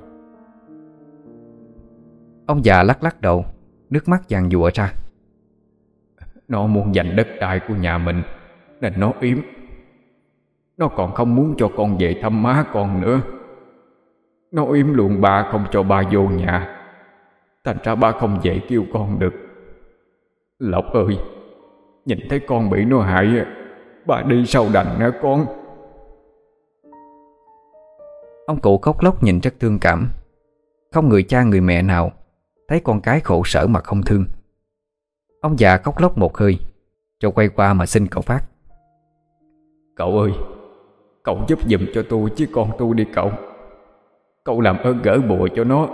Ông già lắc lắc đầu Nước mắt giàn dụa ra. Nó muốn giành đất đai của nhà mình Nên nó yếm. Nó còn không muốn cho con về thăm má con nữa Nó yếm luôn ba không cho ba vô nhà. Thành ra ba không dậy kêu con được. Lộc ơi Nhìn thấy con bị nó hại Bà đi sau đành nha con. Ông cụ khóc lóc nhìn rất thương cảm. Không người cha người mẹ nào Thấy con cái khổ sở mà không thương. Ông già khóc lóc một hơi Rồi quay qua mà xin cậu Phát. Cậu ơi Cậu giúp giùm cho tôi chứ con tôi đi cậu Cậu làm ơn gỡ bùa cho nó.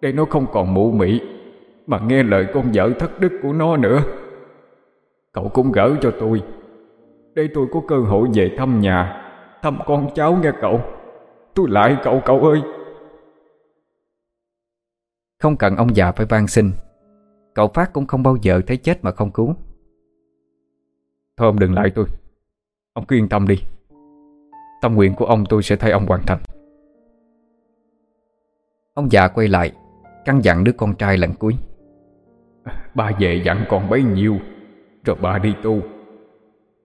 Để nó không còn mụ mị Mà nghe lời con vợ thất đức của nó nữa. Cậu cũng gỡ cho tôi. Để tôi có cơ hội về thăm nhà Thăm con cháu nghe cậu. Tôi lại cậu cậu ơi. Không cần ông già phải van xin. Cậu Phát cũng không bao giờ thấy chết mà không cứu. Thôi ông đừng lại tôi. Ông cứ yên tâm đi. Tâm nguyện của ông tôi sẽ thay ông hoàn thành Ông già quay lại Căn dặn đứa con trai lần cuối. Ba về dặn con bấy nhiêu Rồi ba đi tu.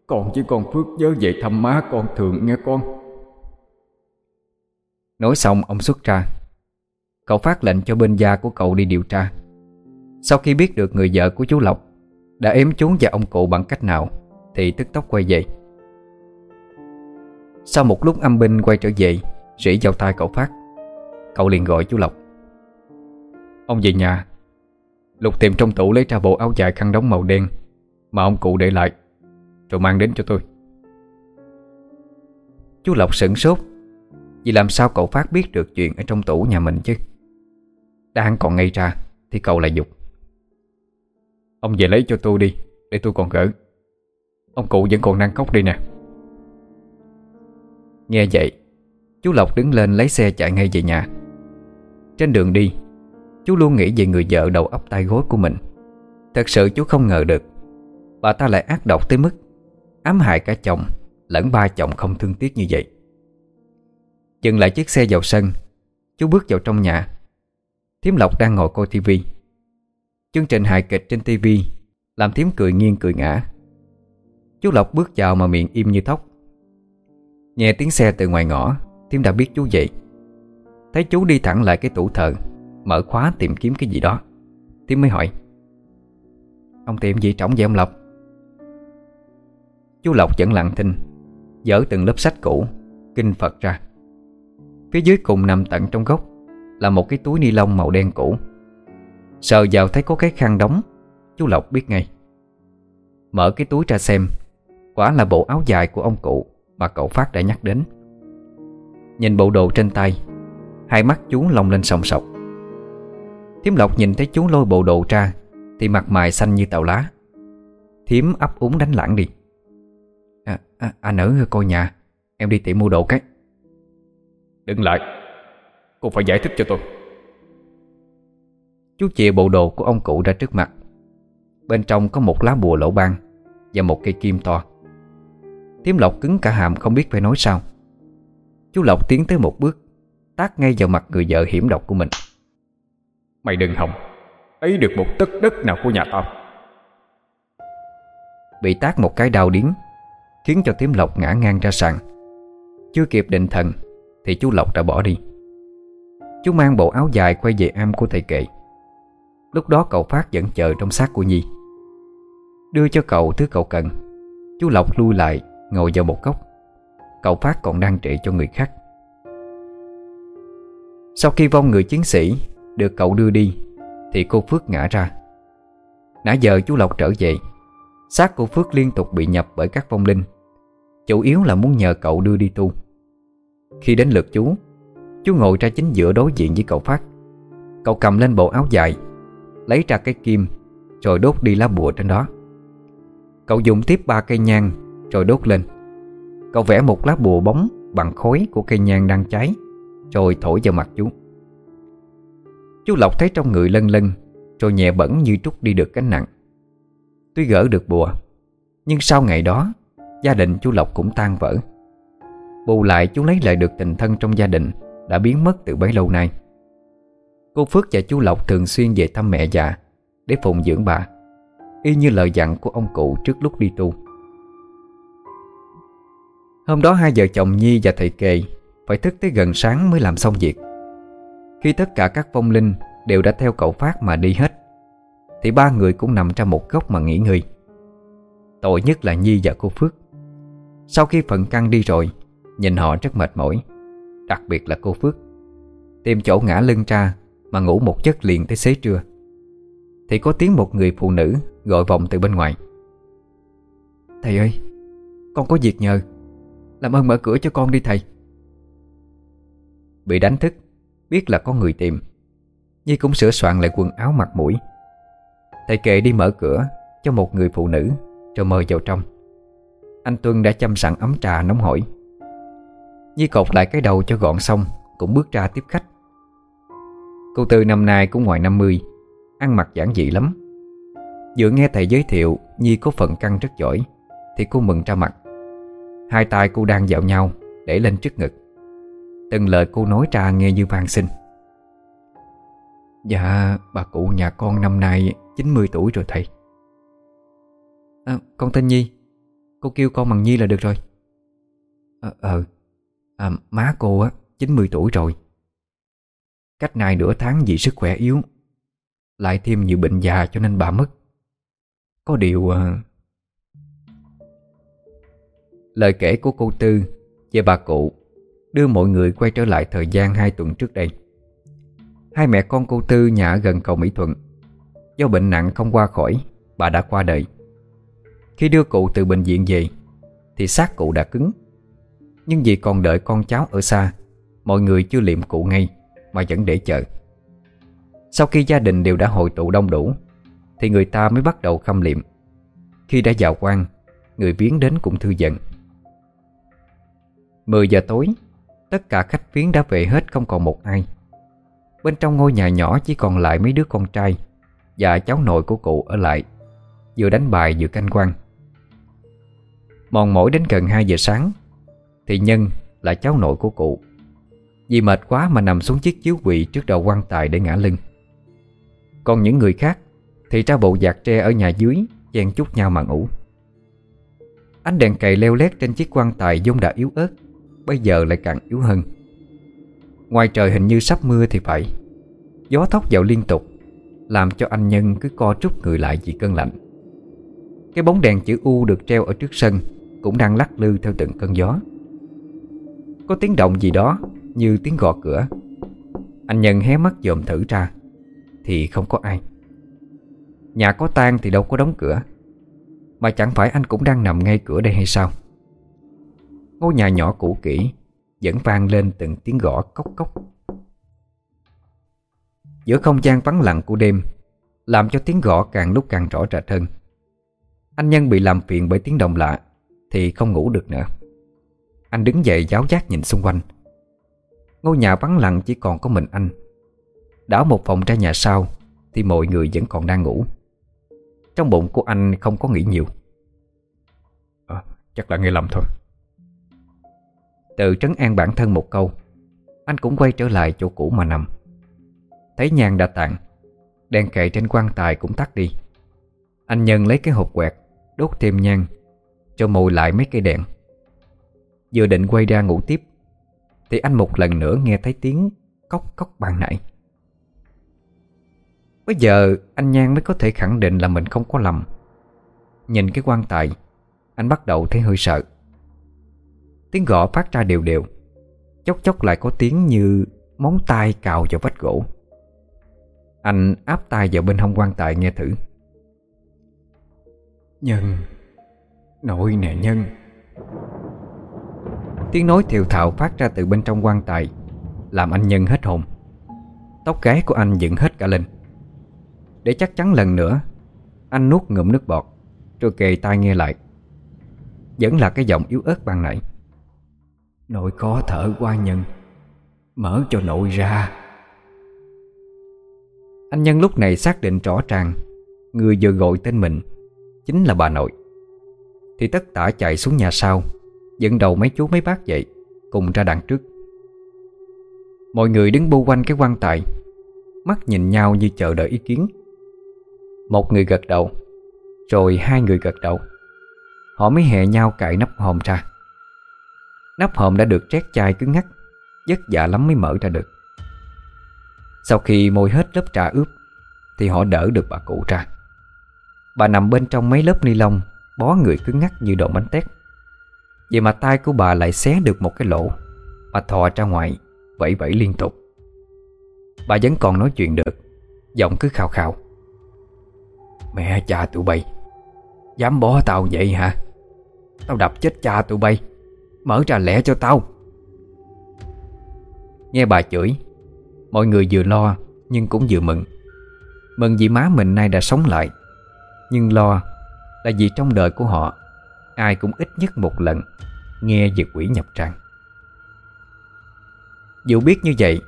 Còn chỉ con Phước nhớ về thăm má con thường nghe con. Nói xong ông xuất ra. Cậu phát lệnh cho bên gia của cậu đi điều tra. Sau khi biết được người vợ của chú Lộc Đã ếm chú và ông cụ bằng cách nào Thì tức tốc quay về. Sau một lúc âm binh quay trở về Rỉ vào tay cậu phát Cậu liền gọi chú Lộc. Ông về nhà. Lục tìm trong tủ lấy ra bộ áo dài khăn đóng màu đen Mà ông cụ để lại, Rồi mang đến cho tôi. Chú Lộc sửng sốt, Vì làm sao cậu Phát biết được chuyện Ở trong tủ nhà mình chứ? Đang còn ngây ra Thì cậu lại dục. Ông về lấy cho tôi đi, Để tôi còn gỡ. Ông cụ vẫn còn đang khóc đi nè. Nghe vậy, Chú Lộc đứng lên lấy xe chạy ngay về nhà. Trên đường đi, Chú luôn nghĩ về người vợ đầu óc tay gối của mình. Thật sự chú không ngờ được, Bà ta lại ác độc tới mức Ám hại cả chồng Lẫn ba chồng không thương tiếc như vậy. Dừng lại chiếc xe vào sân, Chú bước vào trong nhà. Thiếm Lộc đang ngồi coi tivi. Chương trình hài kịch trên tivi Làm Thiếm cười nghiêng cười ngã. Chú Lộc bước vào mà miệng im như thóc. Nghe tiếng xe từ ngoài ngõ Thiếm đã biết chú dậy. Thấy chú đi thẳng lại cái tủ thờ, Mở khóa tìm kiếm cái gì đó tiến mới hỏi. Ông tìm gì trống vậy ông Lộc. Chú Lộc vẫn lặng thinh Dỡ từng lớp sách cũ, Kinh Phật ra. Phía dưới cùng nằm tận trong góc Là một cái túi ni lông màu đen cũ. Sờ vào thấy có cái khăn đóng, Chú Lộc biết ngay. Mở cái túi ra xem, Quả là bộ áo dài của ông cụ Mà cậu Phát đã nhắc đến. Nhìn bộ đồ trên tay Hai mắt chú lông lên sòng sọc. Thiếm Lộc nhìn thấy chú lôi bộ đồ ra Thì mặt mày xanh như tàu lá. Thiếm ấp úng đánh lãng đi. À, à, Anh ở coi nhà Em đi tiệm mua đồ cái. Đừng lại Cô phải giải thích cho tôi. Chú chìa bộ đồ của ông cụ ra trước mặt. Bên trong có một lá bùa lỗ ban Và một cây kim to. Thiếm Lộc cứng cả hàm không biết phải nói sao. Chú Lộc tiến tới một bước Tát ngay vào mặt người vợ hiểm độc của mình. Mày đừng hòng. Lấy được một tấc đất nào của nhà tao. Bị tát một cái đau điếng Khiến cho Thiếm Lộc ngã ngang ra sàn. Chưa kịp định thần Thì chú Lộc đã bỏ đi. Chú mang bộ áo dài quay về am của thầy kệ. Lúc đó cậu Phát vẫn chờ trong xác của Nhi. Đưa cho cậu thứ cậu cần. Chú Lộc lui lại Ngồi vào một góc. Cậu Phát còn đang trị cho người khác sau khi vong người chiến sĩ Được cậu đưa đi, Thì cô Phước ngã ra. Nãy giờ chú Lộc trở về, xác cô Phước liên tục bị nhập bởi các vong linh. Chủ yếu là muốn nhờ cậu đưa đi tu. Khi đến lượt chú Chú ngồi ra chính giữa đối diện với cậu Phát. Cậu cầm lên bộ áo dài, Lấy ra cái kim, Rồi đốt đi lá bùa trên đó. Cậu dùng tiếp ba cây nhang, Rồi đốt lên. Cậu vẽ một lá bùa bóng Bằng khối của cây nhang đang cháy. Rồi thổi vào mặt chú. Chú Lộc thấy trong người lân lân, Rồi nhẹ bẩn như trút đi được cánh nặng. Tuy gỡ được bùa, Nhưng sau ngày đó, Gia đình chú Lộc cũng tan vỡ. Bù lại chú lấy lại được tình thân trong gia đình Đã biến mất từ bấy lâu nay. Cô Phước và chú Lộc thường xuyên về thăm mẹ già Để phụng dưỡng bà, Y như lời dặn của ông cụ trước lúc đi tu. Hôm đó hai vợ chồng Nhi và thầy Kề phải thức tới gần sáng mới làm xong việc. Khi tất cả các phong linh Đều đã theo cậu Phát mà đi hết, Thì ba người cũng nằm trong một góc mà nghỉ ngơi. Tội nhất là Nhi và cô Phước. Sau khi phần căng đi rồi, Nhìn họ rất mệt mỏi, Đặc biệt là cô Phước. Tìm chỗ ngã lưng ra Mà ngủ một giấc liền tới xế trưa, Thì có tiếng một người phụ nữ Gọi vọng từ bên ngoài. Thầy ơi, Con có việc nhờ. Làm ơn mở cửa cho con đi thầy. Bị đánh thức, Biết là có người tìm. Nhi cũng sửa soạn lại quần áo mặt mũi. Thầy kệ đi mở cửa Cho một người phụ nữ Rồi mời vào trong. Anh Tuân đã chăm sẵn ấm trà nóng hổi. Nhi cột lại cái đầu cho gọn xong, Cũng bước ra tiếp khách. Cô Tư năm nay cũng ngoài 50 Ăn mặc giản dị lắm. Vừa nghe thầy giới thiệu Nhi có phần căng rất giỏi, Thì cô mừng ra mặt. Hai tay cô đang dạo nhau, Để lên trước ngực. Từng lời cô nói ra nghe như vang sinh Dạ bà cụ nhà con năm nay 90 tuổi rồi thầy. À, Con tên Nhi. Cô kêu con bằng Nhi là được rồi. Ờ à, à, Má cô á 90 tuổi rồi. Cách này nửa tháng vì sức khỏe yếu Lại thêm nhiều bệnh già cho nên bà mất. Có điều à... Lời kể của cô Tư Về bà cụ Đưa mọi người quay trở lại thời gian hai tuần trước đây. Hai mẹ con cô Tư nhà ở gần cầu Mỹ Thuận. Do bệnh nặng không qua khỏi, Bà đã qua đời. Khi đưa cụ từ bệnh viện về, Thì xác cụ đã cứng. Nhưng vì còn đợi con cháu ở xa, Mọi người chưa liệm cụ ngay, Mà vẫn để chờ. Sau khi gia đình đều đã hội tụ đông đủ, Thì người ta mới bắt đầu khâm liệm. Khi đã vào quan, Người viếng đến cũng thư giận 10 giờ tối Tất cả khách viếng đã về hết, không còn một ai. Bên trong ngôi nhà nhỏ chỉ còn lại mấy đứa con trai Và cháu nội của cụ ở lại, Vừa đánh bài vừa canh quan Mòn mỏi đến gần 2 giờ sáng, Thì Nhân là cháu nội của cụ. Vì mệt quá mà nằm xuống chiếc chiếu quỳ trước đầu quan tài để ngã lưng. Còn những người khác Thì ra bộ giạc tre ở nhà dưới, Chen chúc nhau mà ngủ. Ánh đèn cày leo lét trên chiếc quan tài vốn đã yếu ớt. Bây giờ lại càng yếu hơn. Ngoài trời hình như sắp mưa thì phải. Gió thốc vào liên tục, Làm cho anh Nhân cứ co trúc người lại vì cơn lạnh. Cái bóng đèn chữ U được treo ở trước sân Cũng đang lắc lư theo từng cơn gió. Có tiếng động gì đó Như tiếng gõ cửa. Anh Nhân hé mắt dòm thử ra, Thì không có ai. Nhà có tan thì đâu có đóng cửa, Mà chẳng phải anh cũng đang nằm ngay cửa đây hay sao? Ngôi nhà nhỏ cũ kỹ Vẫn vang lên từng tiếng gõ cốc cốc. Giữa không gian vắng lặng của đêm Làm cho tiếng gõ càng lúc càng rõ rệt hơn. Anh Nhân bị làm phiền bởi tiếng động lạ Thì không ngủ được nữa. Anh đứng dậy giáo giác nhìn xung quanh. Ngôi nhà vắng lặng chỉ còn có mình anh. Đảo một phòng ra nhà sau Thì mọi người vẫn còn đang ngủ. Trong bụng của anh không có nghĩ nhiều. À, Chắc là nghe lầm thôi. Tự trấn an bản thân một câu, Anh cũng quay trở lại chỗ cũ mà nằm. Thấy nhang đã tàn, Đèn kệ trên quan tài cũng tắt đi. Anh Nhân lấy cái hộp quẹt, Đốt thêm nhang, Cho mồi lại mấy cây đèn. Vừa định quay ra ngủ tiếp, Thì anh một lần nữa nghe thấy tiếng Cốc cốc ban nãy. Bây giờ anh Nhan mới có thể khẳng định là mình không có lầm. Nhìn cái quan tài, Anh bắt đầu thấy hơi sợ. Tiếng gõ phát ra đều đều. Chốc chốc lại có tiếng như Móng tay cào vào vách gỗ. Anh áp tay vào bên hông quan tài nghe thử. Nhân Nội nè nhân. Tiếng nói thiều thạo phát ra từ bên trong quan tài Làm anh Nhân hết hồn. Tóc gáy của anh dựng hết cả lên. Để chắc chắn lần nữa Anh nuốt ngụm nước bọt Rồi kề tai nghe lại. Vẫn là cái giọng yếu ớt ban nãy Nội khó thở qua nhân, Mở cho nội ra. Anh Nhân lúc này xác định rõ ràng, Người vừa gọi tên mình Chính là bà nội. Thì tất tả chạy xuống nhà sau, Dẫn đầu mấy chú mấy bác dậy, Cùng ra đằng trước. Mọi người đứng bu quanh cái quan tài, Mắt nhìn nhau như chờ đợi ý kiến. Một người gật đầu, Rồi hai người gật đầu. Họ mới hẹ nhau cạy nắp hòm ra. Nắp hòm đã được trét chai cứng ngắc, Vất dạ lắm mới mở ra được. Sau khi môi hết lớp trà ướp, Thì họ đỡ được bà cụ ra. Bà nằm bên trong mấy lớp ni lông, Bó người cứng ngắc như đồ bánh tét. Vậy mà tay của bà lại xé được một cái lỗ Mà thò ra ngoài, Vẫy vẫy liên tục. Bà vẫn còn nói chuyện được, Giọng cứ khào khào. Mẹ cha tụi bay, Dám bó tao vậy hả? Tao đập chết cha tụi bay. Mở ra lẻ cho tao. Nghe bà chửi, Mọi người vừa lo Nhưng cũng vừa mừng. Mừng vì má mình nay đã sống lại, Nhưng lo là vì trong đời của họ, Ai cũng ít nhất một lần Nghe về quỷ nhập tràng. Dù biết như vậy,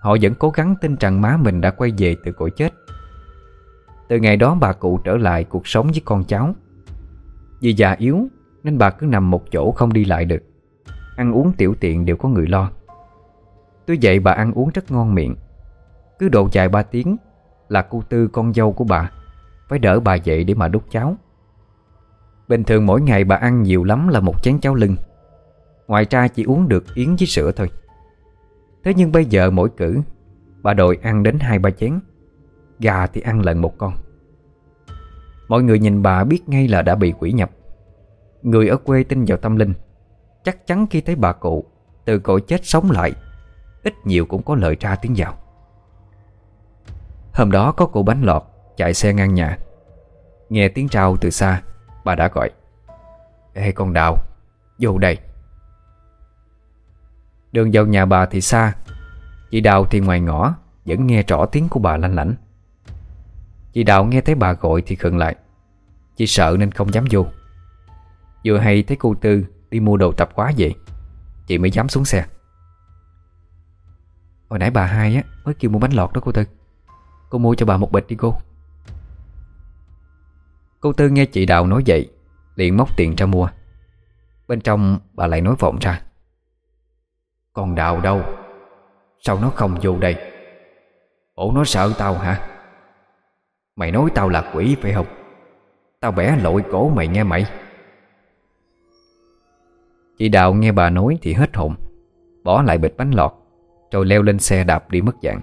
Họ vẫn cố gắng tin rằng má mình đã quay về từ cõi chết. Từ ngày đó bà cụ trở lại cuộc sống với con cháu. Vì già yếu, Nên bà cứ nằm một chỗ không đi lại được. Ăn uống tiểu tiện đều có người lo. Tuy vậy bà ăn uống rất ngon miệng. Cứ độ dài ba tiếng Là cô Tư con dâu của bà, Phải đỡ bà dậy để mà đút cháo. Bình thường mỗi ngày bà ăn nhiều lắm là một chén cháo lưng. Ngoài ra chỉ uống được yến với sữa thôi. Thế nhưng bây giờ mỗi cử, Bà đòi ăn đến hai ba chén, Gà thì ăn lần một con. Mọi người nhìn bà biết ngay là đã bị quỷ nhập. Người ở quê tin vào tâm linh. Chắc chắn khi thấy bà cụ, Từ cõi chết sống lại, Ít nhiều cũng có lời ra tiếng vào. Hôm đó có cụ bánh lọt Chạy xe ngang nhà. Nghe tiếng trao từ xa, Bà đã gọi, Ê, con Đào, Vô đây. Đường vào nhà bà thì xa, Chị Đào thì ngoài ngõ, Vẫn nghe rõ tiếng của bà lanh lảnh. Chị Đào nghe thấy bà gọi thì khựng lại, Chị sợ nên không dám vô. Vừa hay thấy cô Tư Đi mua đồ tập quá vậy? Chị mới dám xuống xe. Hồi nãy bà hai á, Mới kêu mua bánh lọt đó cô Tư. Cô mua cho bà một bịch đi cô. Cô Tư nghe chị Đào nói vậy, Liền móc tiền ra mua. Bên trong bà lại nói vọng ra. Còn Đào đâu? Sao nó không vô đây? Ủa, nó sợ tao hả? Mày nói tao là quỷ phải không? Tao bẻ lội cổ mày nghe mày. Chị Đào nghe bà nói thì hết hồn. Bỏ lại bịch bánh lọt, Rồi leo lên xe đạp đi mất dạng.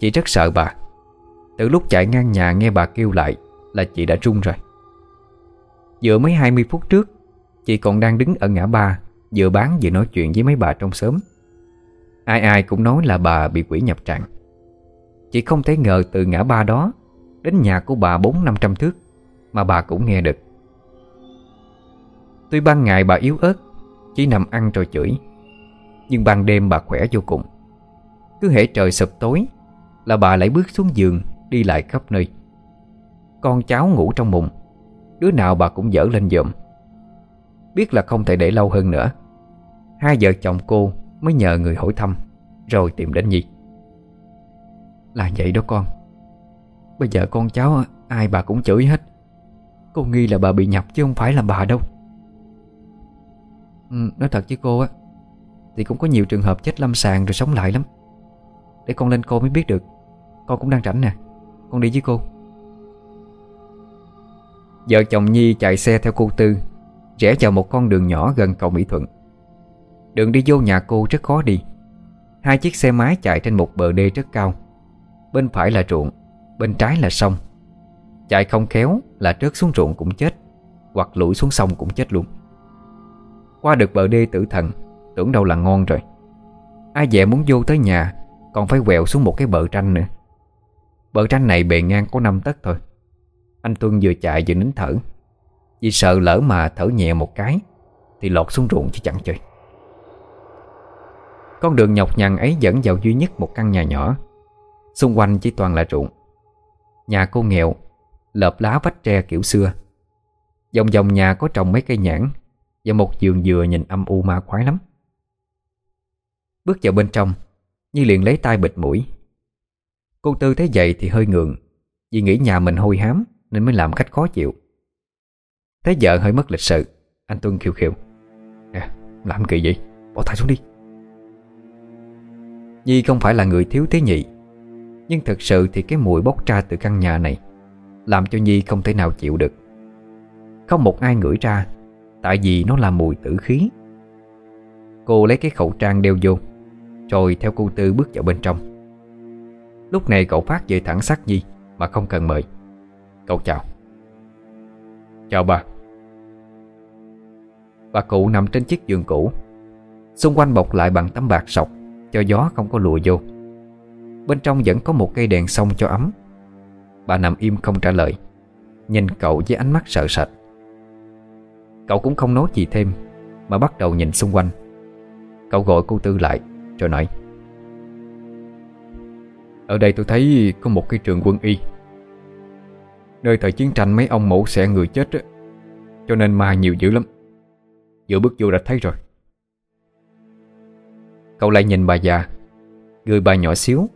Chị rất sợ bà. Từ lúc chạy ngang nhà nghe bà kêu lại Là chị đã run rồi. Vừa mấy 20 phút trước, Chị còn đang đứng ở ngã ba, Vừa bán vừa nói chuyện với mấy bà trong xóm. Ai ai cũng nói là bà bị quỷ nhập trạng Chị không thể ngờ từ ngã ba đó Đến nhà của bà bốn năm trăm thước Mà bà cũng nghe được. Tuy ban ngày bà yếu ớt, Chỉ nằm ăn rồi chửi, Nhưng ban đêm bà khỏe vô cùng. Cứ hễ trời sụp tối Là bà lại bước xuống giường Đi lại khắp nơi. Con cháu ngủ trong mùng, Đứa nào bà cũng dở lên dụm Biết là không thể để lâu hơn nữa, Hai vợ chồng cô mới nhờ người hỏi thăm, Rồi tìm đến Nhi. Là vậy đó con. Bây giờ con cháu, ai bà cũng chửi hết. Cô nghi là bà bị nhập chứ không phải là bà đâu ừ, Nói thật với cô á Thì cũng có nhiều trường hợp chết lâm sàng rồi sống lại lắm. Để con lên cô mới biết được Con cũng đang rảnh nè Con đi với cô. Vợ chồng Nhi chạy xe theo cô Tư Rẽ vào một con đường nhỏ gần cầu Mỹ Thuận. Đường đi vô nhà cô rất khó đi. Hai chiếc xe máy chạy trên một bờ đê rất cao. Bên phải là ruộng Bên trái là sông. Chạy không khéo là trớt xuống ruộng cũng chết Hoặc lủi xuống sông cũng chết luôn. Qua được bờ đê tử thần, Tưởng đâu là ngon rồi. Ai dè muốn vô tới nhà, Còn phải quẹo xuống một cái bờ tranh nữa. Bờ tranh này bề ngang có 5 tấc thôi. Anh Tuân vừa chạy vừa nín thở. Vì sợ lỡ mà thở nhẹ một cái, Thì lọt xuống ruộng chứ chẳng chơi. Con đường nhọc nhằn ấy dẫn vào duy nhất một căn nhà nhỏ. Xung quanh chỉ toàn là ruộng. Nhà cô nghèo, Lợp lá vách tre kiểu xưa. Dòng dòng nhà có trồng mấy cây nhãn. Và một giường dừa nhìn âm u ma khoái lắm. Bước vào bên trong Như liền lấy tay bịt mũi. Cô Tư thấy vậy thì hơi ngượng, Vì nghĩ nhà mình hôi hám Nên mới làm khách khó chịu. Thấy vợ hơi mất lịch sự, Anh Tuân khiêu khiêu Nè, làm kỳ vậy? Bỏ tay xuống đi. Nhi không phải là người thiếu thế nhị, Nhưng thật sự thì cái mùi bốc ra từ căn nhà này Làm cho Nhi không thể nào chịu được. Không một ai ngửi ra Tại vì nó là mùi tử khí. Cô lấy cái khẩu trang đeo vô, Rồi theo cô Tư bước vào bên trong. Lúc này cậu Phát về thẳng sắc Nhi Mà không cần mời. Cậu chào. Chào bà. Bà cụ nằm trên chiếc giường cũ. Xung quanh bọc lại bằng tấm bạc sọc, Cho gió không có lùa vô. Bên trong vẫn có một cây đèn sông cho ấm. Bà nằm im không trả lời, Nhìn cậu với ánh mắt sợ sệt. Cậu cũng không nói gì thêm, Mà bắt đầu nhìn xung quanh. Cậu gọi cô Tư lại, Rồi nói. Ở đây tôi thấy có một cái trường quân y. Nơi thời chiến tranh mấy ông mổ xẻ người chết á, Cho nên ma nhiều dữ lắm. Vừa bước vô đã thấy rồi. Cậu lại nhìn bà già, Người bà nhỏ xíu,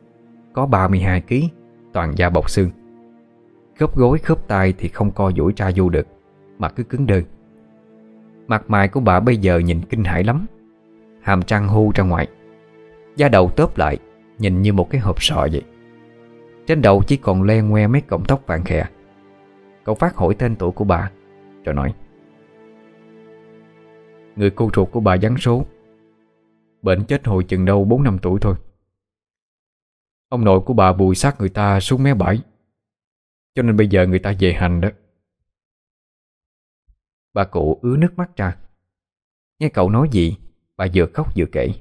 Có 32kg Toàn da bọc xương. Khớp gối, khớp tay thì không co duỗi ra vô được, Mà cứ cứng đơ. Mặt mày của bà bây giờ nhìn kinh hãi lắm. Hàm trăng hưu ra ngoài. Da đầu tớp lại, Nhìn như một cái hộp sọ vậy. Trên đầu chỉ còn le ngoe mấy cọng tóc vàng khè. Cậu phát hỏi tên tuổi của bà, Rồi nói. Người cô ruột của bà vắng số. Bệnh chết hồi chừng đâu 4 năm tuổi thôi. Ông nội của bà bùi xác người ta xuống mé bãi. Cho nên bây giờ người ta về hành đó. Bà cụ ứa nước mắt ra. Nghe cậu nói gì, Bà vừa khóc vừa kể.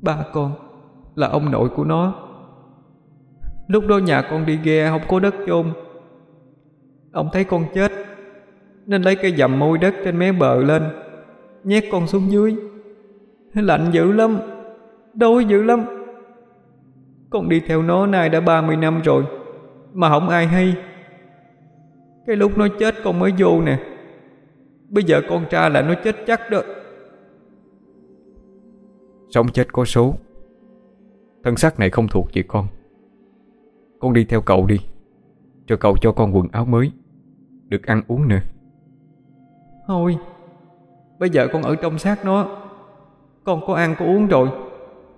Ba con, Là ông nội của nó. Lúc đó nhà con đi ghe không có đất chôn. Ông thấy con chết, Nên lấy cây dầm môi đất trên mé bờ lên, Nhét con xuống dưới. Lạnh dữ lắm, Đói dữ lắm. Con đi theo nó nay đã 30 năm rồi, Mà không ai hay. Cái lúc nó chết con mới vô nè. Bây giờ con tra là nó chết chắc đó. Sống chết có số. Thân xác này không thuộc về con. Con đi theo cậu đi. Cho cậu cho con quần áo mới. Được ăn uống nữa Thôi Bây giờ con ở trong xác nó. Con có ăn có uống rồi.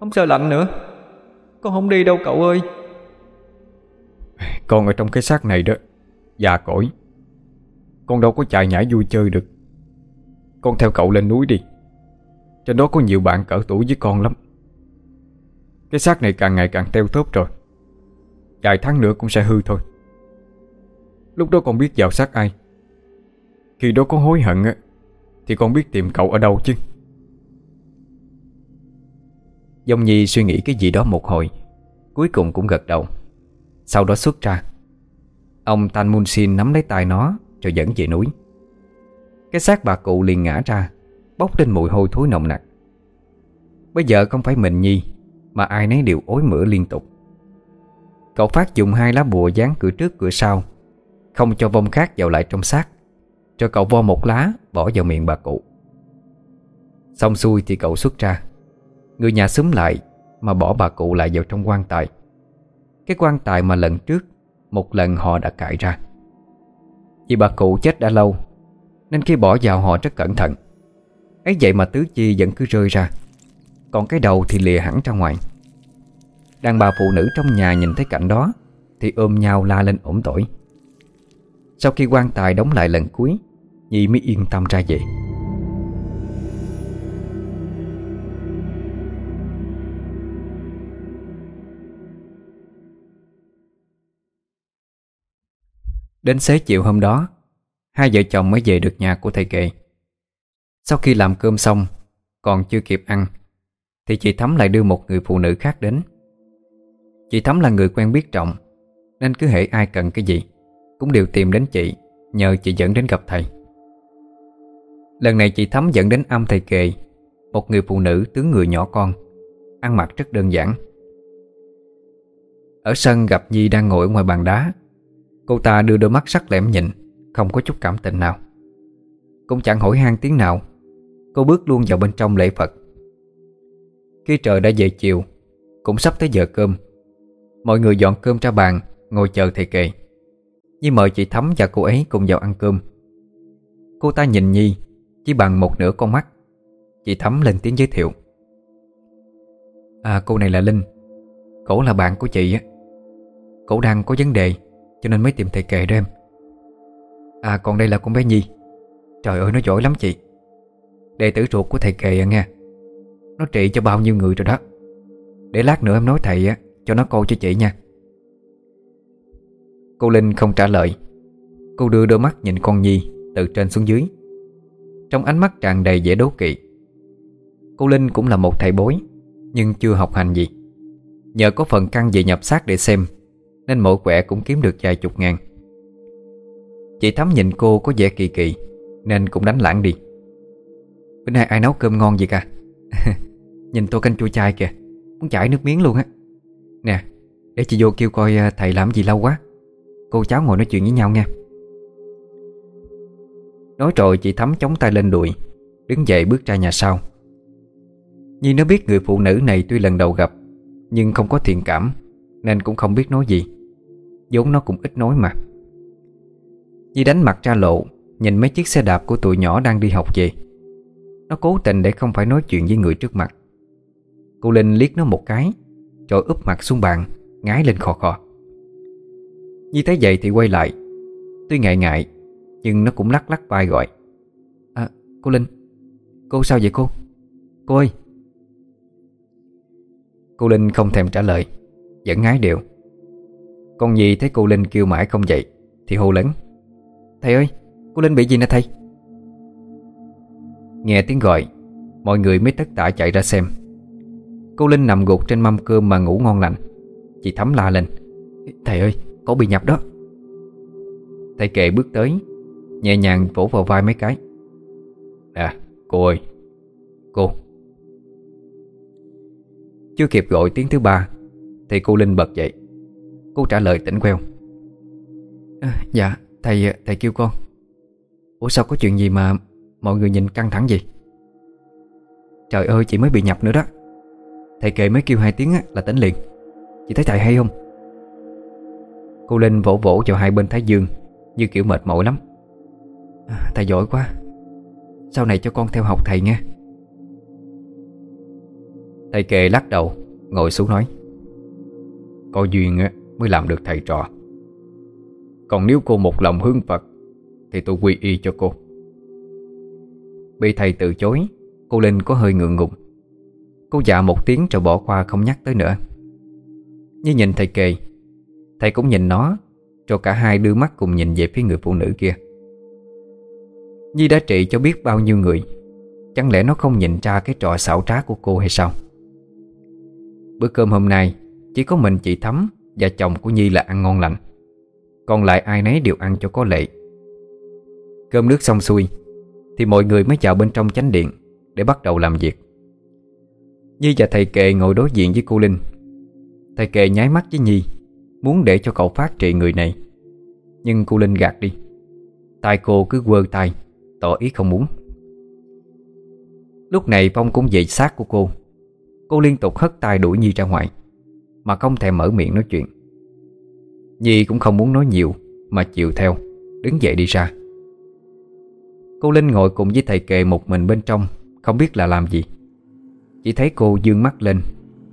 Không sợ lạnh nữa. Con không đi đâu cậu ơi. Con ở trong cái xác này đó. Già cỗi con đâu có chạy nhảy vui chơi được. Con theo cậu lên núi đi. Trên đó có nhiều bạn cỡ tuổi với con lắm. Cái xác này càng ngày càng teo tóp rồi. Vài tháng nữa cũng sẽ hư thôi. Lúc đó con biết vào xác ai. Khi đó có hối hận á, Thì con biết tìm cậu ở đâu chứ. Dông Nhi suy nghĩ cái gì đó một hồi, Cuối cùng cũng gật đầu. Sau đó xuất ra. Ông Tan Mun Sin nắm lấy tay nó rồi dẫn về núi. Cái xác bà cụ liền ngã ra, Bốc lên mùi hôi thối nồng nặc. Bây giờ không phải mình Nhi, Mà ai nấy đều ối mửa liên tục. Cậu Phát dùng hai lá bùa dán cửa trước cửa sau, Không cho vong khác vào lại trong xác, Cho cậu vo một lá, Bỏ vào miệng bà cụ. Xong xuôi thì cậu xuất ra. Người nhà xúm lại, Mà bỏ bà cụ lại vào trong quan tài. Cái quan tài mà lần trước, Một lần họ đã cãi ra. Vì bà cụ chết đã lâu, Nên khi bỏ vào họ rất cẩn thận. Ấy vậy mà tứ chi vẫn cứ rơi ra, Còn cái đầu thì lìa hẳn ra ngoài. Đàn bà phụ nữ trong nhà nhìn thấy cảnh đó Thì ôm nhau la lên ổn tội. Sau khi quan tài đóng lại lần cuối Nhi mới yên tâm ra về. Đến xế chiều hôm đó, Hai vợ chồng mới về được nhà của thầy kệ Sau khi làm cơm xong, Còn chưa kịp ăn, Thì chị Thắm lại đưa một người phụ nữ khác đến. Chị Thắm là người quen biết trọng, Nên cứ hệ ai cần cái gì, Cũng đều tìm đến chị Nhờ chị dẫn đến gặp thầy. Lần này chị Thắm dẫn đến âm thầy kề Một người phụ nữ tướng người nhỏ con, Ăn mặc rất đơn giản. Ở sân gặp Nhi đang ngồi ngoài bàn đá Cô ta đưa đôi mắt sắc lẻm nhìn, Không có chút cảm tình nào. Cũng chẳng hỏi han tiếng nào. Cô bước luôn vào bên trong lễ Phật. Khi trời đã về chiều, Cũng sắp tới giờ cơm. Mọi người dọn cơm ra bàn, Ngồi chờ thầy kề Nhi mời chị Thắm và cô ấy cùng vào ăn cơm. Cô ta nhìn Nhi, Chỉ bằng một nửa con mắt. Chị Thắm lên tiếng giới thiệu. À cô này là Linh. Cổ là bạn của chị á. Cổ đang có vấn đề. Cho nên mới tìm thầy kề đó em. À còn đây là con bé Nhi. Trời ơi, nó giỏi lắm chị. Đệ tử ruột của thầy kề à nghe. Nó trị cho bao nhiêu người rồi đó. Để lát nữa em nói thầy á, cho nó coi cho chị nha. Cô Linh không trả lời. Cô đưa đôi mắt nhìn con Nhi Từ trên xuống dưới. Trong ánh mắt tràn đầy vẻ đố kỵ. Cô Linh cũng là một thầy bối Nhưng chưa học hành gì. Nhờ có phần căn về nhập xác để xem nên mỗi quẻ cũng kiếm được vài chục ngàn. Chị Thắm nhìn cô có vẻ kỳ kỳ, Nên cũng đánh lãng đi. Bữa nay ai nấu cơm ngon vậy cả? *laughs* Nhìn tô canh chua chai kìa, Muốn chảy nước miếng luôn á. Nè, Để chị vô kêu coi à, thầy làm gì lâu quá. Cô cháu ngồi nói chuyện với nhau nha Nói rồi chị Thắm chống tay lên đùi, Đứng dậy bước ra nhà sau. Nhi nó biết người phụ nữ này tuy lần đầu gặp, Nhưng không có thiện cảm, Nên cũng không biết nói gì vốn nó cũng ít nói mà. Nhi đánh mặt ra lộ, Nhìn mấy chiếc xe đạp của tụi nhỏ đang đi học về. Nó cố tình để không phải nói chuyện với người trước mặt. Cô Linh liếc nó một cái, rồi úp mặt xuống bàn, Ngái lên khò khò. Nhi thấy vậy thì quay lại. Tuy ngại ngại, Nhưng nó cũng lắc lắc vai gọi. À cô Linh, Cô sao vậy cô? Cô ơi! Cô Linh không thèm trả lời, Vẫn ngái đều. Con gì thấy cô Linh kêu mãi không dậy Thì hô lớn. Thầy ơi cô Linh bị gì nè thầy? Nghe tiếng gọi Mọi người mới tất tả chạy ra xem. Cô Linh nằm gục trên mâm cơm mà ngủ ngon lành. Chị Thắm la lên. Thầy ơi, cổ bị nhập đó. Thầy kệ bước tới Nhẹ nhàng vỗ vào vai mấy cái. À cô ơi Cô. Chưa kịp gọi tiếng thứ ba Thì cô Linh bật dậy. Cô trả lời tỉnh queo. À, Dạ, thầy thầy kêu con Ủa sao có chuyện gì mà Mọi người nhìn căng thẳng gì Trời ơi chị mới bị nhập nữa đó. Thầy kệ mới kêu hai tiếng là tỉnh liền. Chị thấy thầy hay không? Cô Linh vỗ vỗ vào hai bên thái dương Như kiểu mệt mỏi lắm. À, Thầy giỏi quá. Sau này cho con theo học thầy nghe. Thầy kệ lắc đầu Ngồi xuống nói. Có duyên mới làm được thầy trò. Còn nếu cô một lòng hướng Phật, Thì tôi quy y cho cô. Bị thầy từ chối, Cô Linh có hơi ngượng ngùng. Cô dạ một tiếng rồi bỏ qua không nhắc tới nữa. Như nhìn thầy kề, Thầy cũng nhìn nó, Rồi cả hai đưa mắt cùng nhìn về phía người phụ nữ kia. Nhi đã trị cho biết bao nhiêu người, Chẳng lẽ nó không nhìn ra cái trò xảo trá của cô hay sao? Bữa cơm hôm nay, Chỉ có mình chị Thắm và chồng của Nhi là ăn ngon lành. Còn lại ai nấy đều ăn cho có lệ. Cơm nước xong xuôi, Thì mọi người mới vào bên trong chánh điện Để bắt đầu làm việc. Nhi và thầy kệ ngồi đối diện với cô Linh. Thầy kệ nháy mắt với Nhi, Muốn để cho cậu phát trị người này. Nhưng cô Linh gạt đi. Tay cô cứ quơ tay, Tỏ ý không muốn. Lúc này Phong cũng dậy sát của cô. Cô liên tục hất tay đuổi Nhi ra ngoài. Mà không thèm mở miệng nói chuyện. Nhi cũng không muốn nói nhiều, Mà chịu theo, Đứng dậy đi ra. Cô Linh ngồi cùng với thầy kệ một mình bên trong, Không biết là làm gì. Chỉ thấy cô dương mắt lên,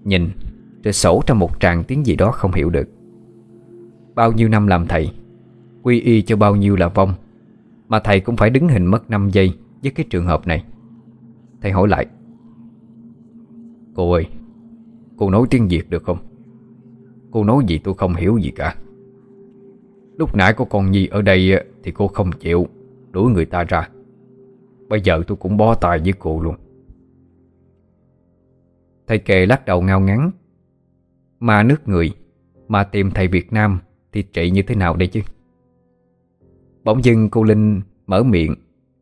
Nhìn, Rồi sổ trong một tràng tiếng gì đó không hiểu được. Bao nhiêu năm làm thầy, Quy y cho bao nhiêu là vong, Mà thầy cũng phải đứng hình mất 5 giây Với cái trường hợp này. Thầy hỏi lại, Cô ơi, Cô nói tiếng Việt được không? Cô nói gì tôi không hiểu gì cả. Lúc nãy có con Nhi ở đây Thì cô không chịu, Đuổi người ta ra. Bây giờ tôi cũng bó tay với cô luôn. Thầy kề lắc đầu ngao ngắn Mà nước người Mà tìm thầy Việt Nam Thì trị như thế nào đây chứ? Bỗng dưng cô Linh mở miệng,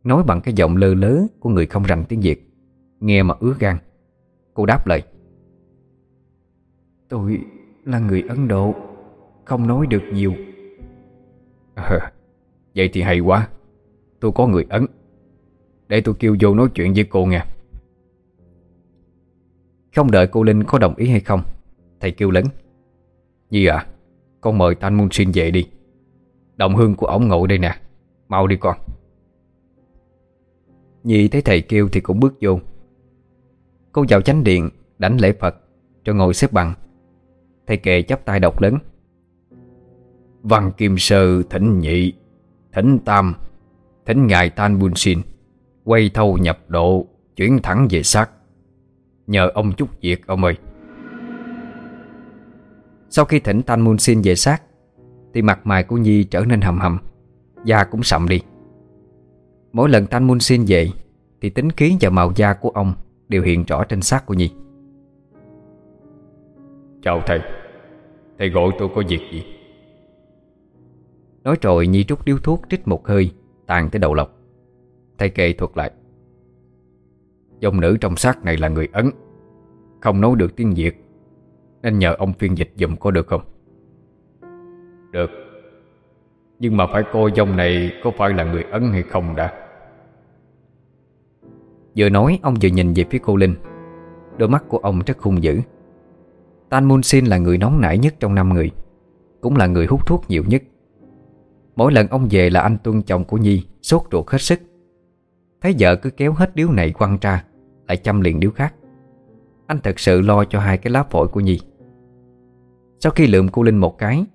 Nói bằng cái giọng lơ lớ Của người không rành tiếng Việt, Nghe mà ứa gan. Cô đáp lời. Tôi là người Ấn Độ Không nói được nhiều. À, Vậy thì hay quá. Tôi có người Ấn. Để tôi kêu vô nói chuyện với cô nghe. Không đợi cô Linh có đồng ý hay không Thầy kêu lớn. Nhi à Con mời Tan Mun Sin về đi. Đồng hương của ổng ngồi đây nè. Mau đi con. Nhi thấy thầy kêu thì cũng bước vô. Cô vào chánh điện Đánh lễ Phật Cho ngồi xếp bằng Thầy kệ chắp tay đọc lớn. Văn Kim Sơ, thỉnh nhị, Thỉnh tam, Thỉnh ngài Tan Bun Sin, Quay thâu nhập độ, Chuyển thẳng về xác. Nhờ ông chút việc, ông ơi. Sau khi thỉnh Tan Bun Sin về xác, Thì mặt mày của Nhi trở nên hầm hầm, Da cũng sậm đi. Mỗi lần Tan Mun Sin về, Thì tính khí và màu da của ông Đều hiện rõ trên xác của Nhi. Chào thầy. Thầy gọi tôi có việc gì? Nói rồi Nhi rút điếu thuốc trích một hơi Tàn tới đầu lọc. Thầy kệ thuật lại. Dòng nữ trong xác này là người Ấn. Không nói được tiếng Việt Nên nhờ ông phiên dịch dùm có được không? Được. Nhưng mà phải coi dòng này Có phải là người Ấn hay không đã. Vừa nói ông vừa nhìn về phía cô Linh. Đôi mắt của ông rất hung dữ Tan Mun Sin là người nóng nảy nhất trong năm người Cũng là người hút thuốc nhiều nhất. Mỗi lần ông về là anh Tuân chồng của Nhi Sốt ruột hết sức. Thấy vợ cứ kéo hết điếu này quăng ra Lại chăm liền điếu khác. Anh thật sự lo cho hai cái lá phổi của Nhi. Sau khi lượm cô Linh một cái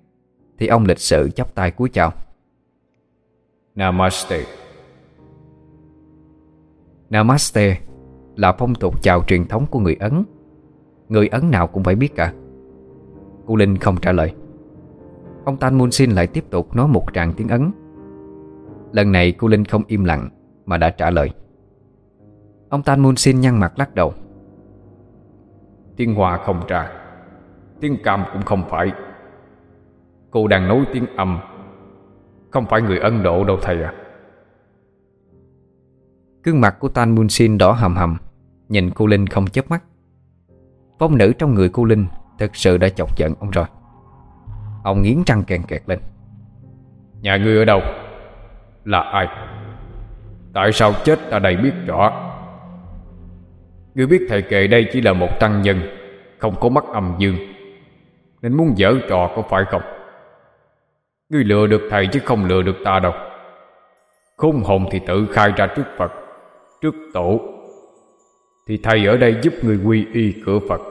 Thì ông lịch sự chắp tay cúi chào. Namaste. Namaste là phong tục chào truyền thống của người Ấn Người Ấn nào cũng phải biết cả. Cô Linh không trả lời. Ông Tan Mun Sin lại tiếp tục nói một tràng tiếng Ấn. Lần này cô Linh không im lặng Mà đã trả lời. Ông Tan Mun Sin nhăn mặt lắc đầu. Tiếng Hoa không ra Tiếng Cam cũng không phải. Cô đang nói tiếng âm Không phải người Ấn Độ đâu thầy à Cương mặt của Tan Mun Sin đỏ hầm hầm Nhìn cô Linh không chớp mắt Phong nữ trong người cô Linh Thực sự đã chọc giận ông rồi. Ông nghiến răng kèn kẹt lên. Nhà ngươi ở đâu? Là ai? Tại sao chết ta đây biết rõ? Ngươi biết thầy kệ đây chỉ là một tăng nhân, Không có mắt âm dương, Nên muốn dở trò có phải không? Ngươi lừa được thầy chứ không lừa được ta đâu. Khôn hồn thì tự khai ra trước Phật, Trước tổ. Thì thầy ở đây giúp người quy y cửa Phật.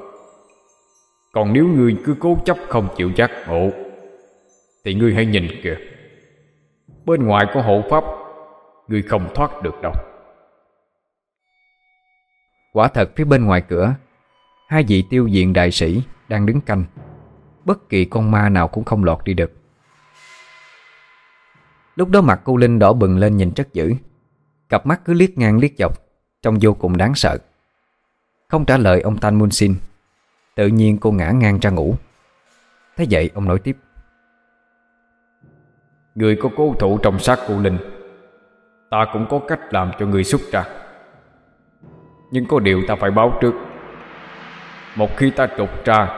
Còn nếu ngươi cứ cố chấp không chịu giác ngộ, Thì ngươi hãy nhìn kìa. Bên ngoài có hộ pháp Ngươi không thoát được đâu. Quả thật phía bên ngoài cửa, Hai vị tiêu diện đại sĩ Đang đứng canh. Bất kỳ con ma nào cũng không lọt đi được. Lúc đó mặt cô Linh đỏ bừng lên nhìn rất dữ. Cặp mắt cứ liếc ngang liếc dọc, Trông vô cùng đáng sợ. Không trả lời ông Tan Mun Sin. Tự nhiên cô ngã ngang ra ngủ. Thế vậy, ông nói tiếp. Người có cố thủ trong xác cô Linh, Ta cũng có cách làm cho người xuất ra. Nhưng có điều ta phải báo trước. Một khi ta trục ra,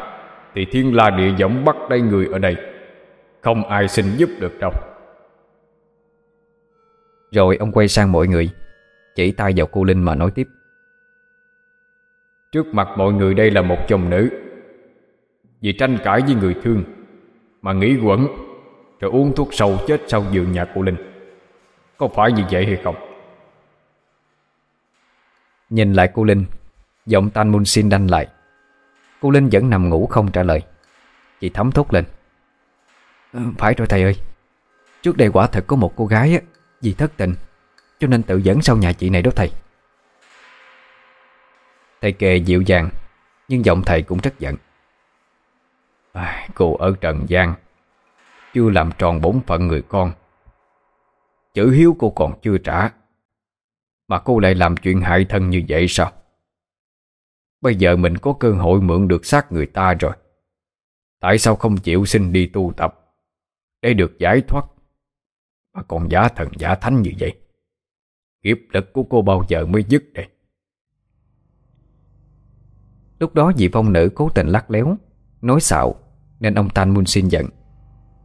Thì thiên la địa võng bắt đây người ở đây. Không ai xin giúp được đâu. Rồi ông quay sang mọi người, Chỉ tay vào cô Linh mà nói tiếp. Trước mặt mọi người đây là một chồng nữ. Vì tranh cãi với người thương Mà nghĩ quẩn Rồi uống thuốc sâu chết sau giường nhà cô Linh. Có phải như vậy hay không? Nhìn lại cô Linh Giọng Tan Mun xin đanh lại. Cô Linh vẫn nằm ngủ không trả lời. Chị thấm thốt lên. Ờ, Phải rồi thầy ơi. Trước đây quả thật có một cô gái á, Vì thất tình Cho nên tự dẫn sau nhà chị này đó thầy. Thầy kề dịu dàng Nhưng giọng thầy cũng rất giận. À, Cô ở Trần gian Chưa làm tròn bổn phận người con. Chữ hiếu cô còn chưa trả Mà cô lại làm chuyện hại thân như vậy sao? Bây giờ mình có cơ hội mượn được xác người ta rồi. Tại sao không chịu xin đi tu tập Để được giải thoát Mà còn giả thần giả thánh như vậy? Nghiệp lực của cô bao giờ mới dứt đây? Lúc đó vị phong nữ cố tình lắc léo Nói xạo Nên ông Tan Mun xin giận.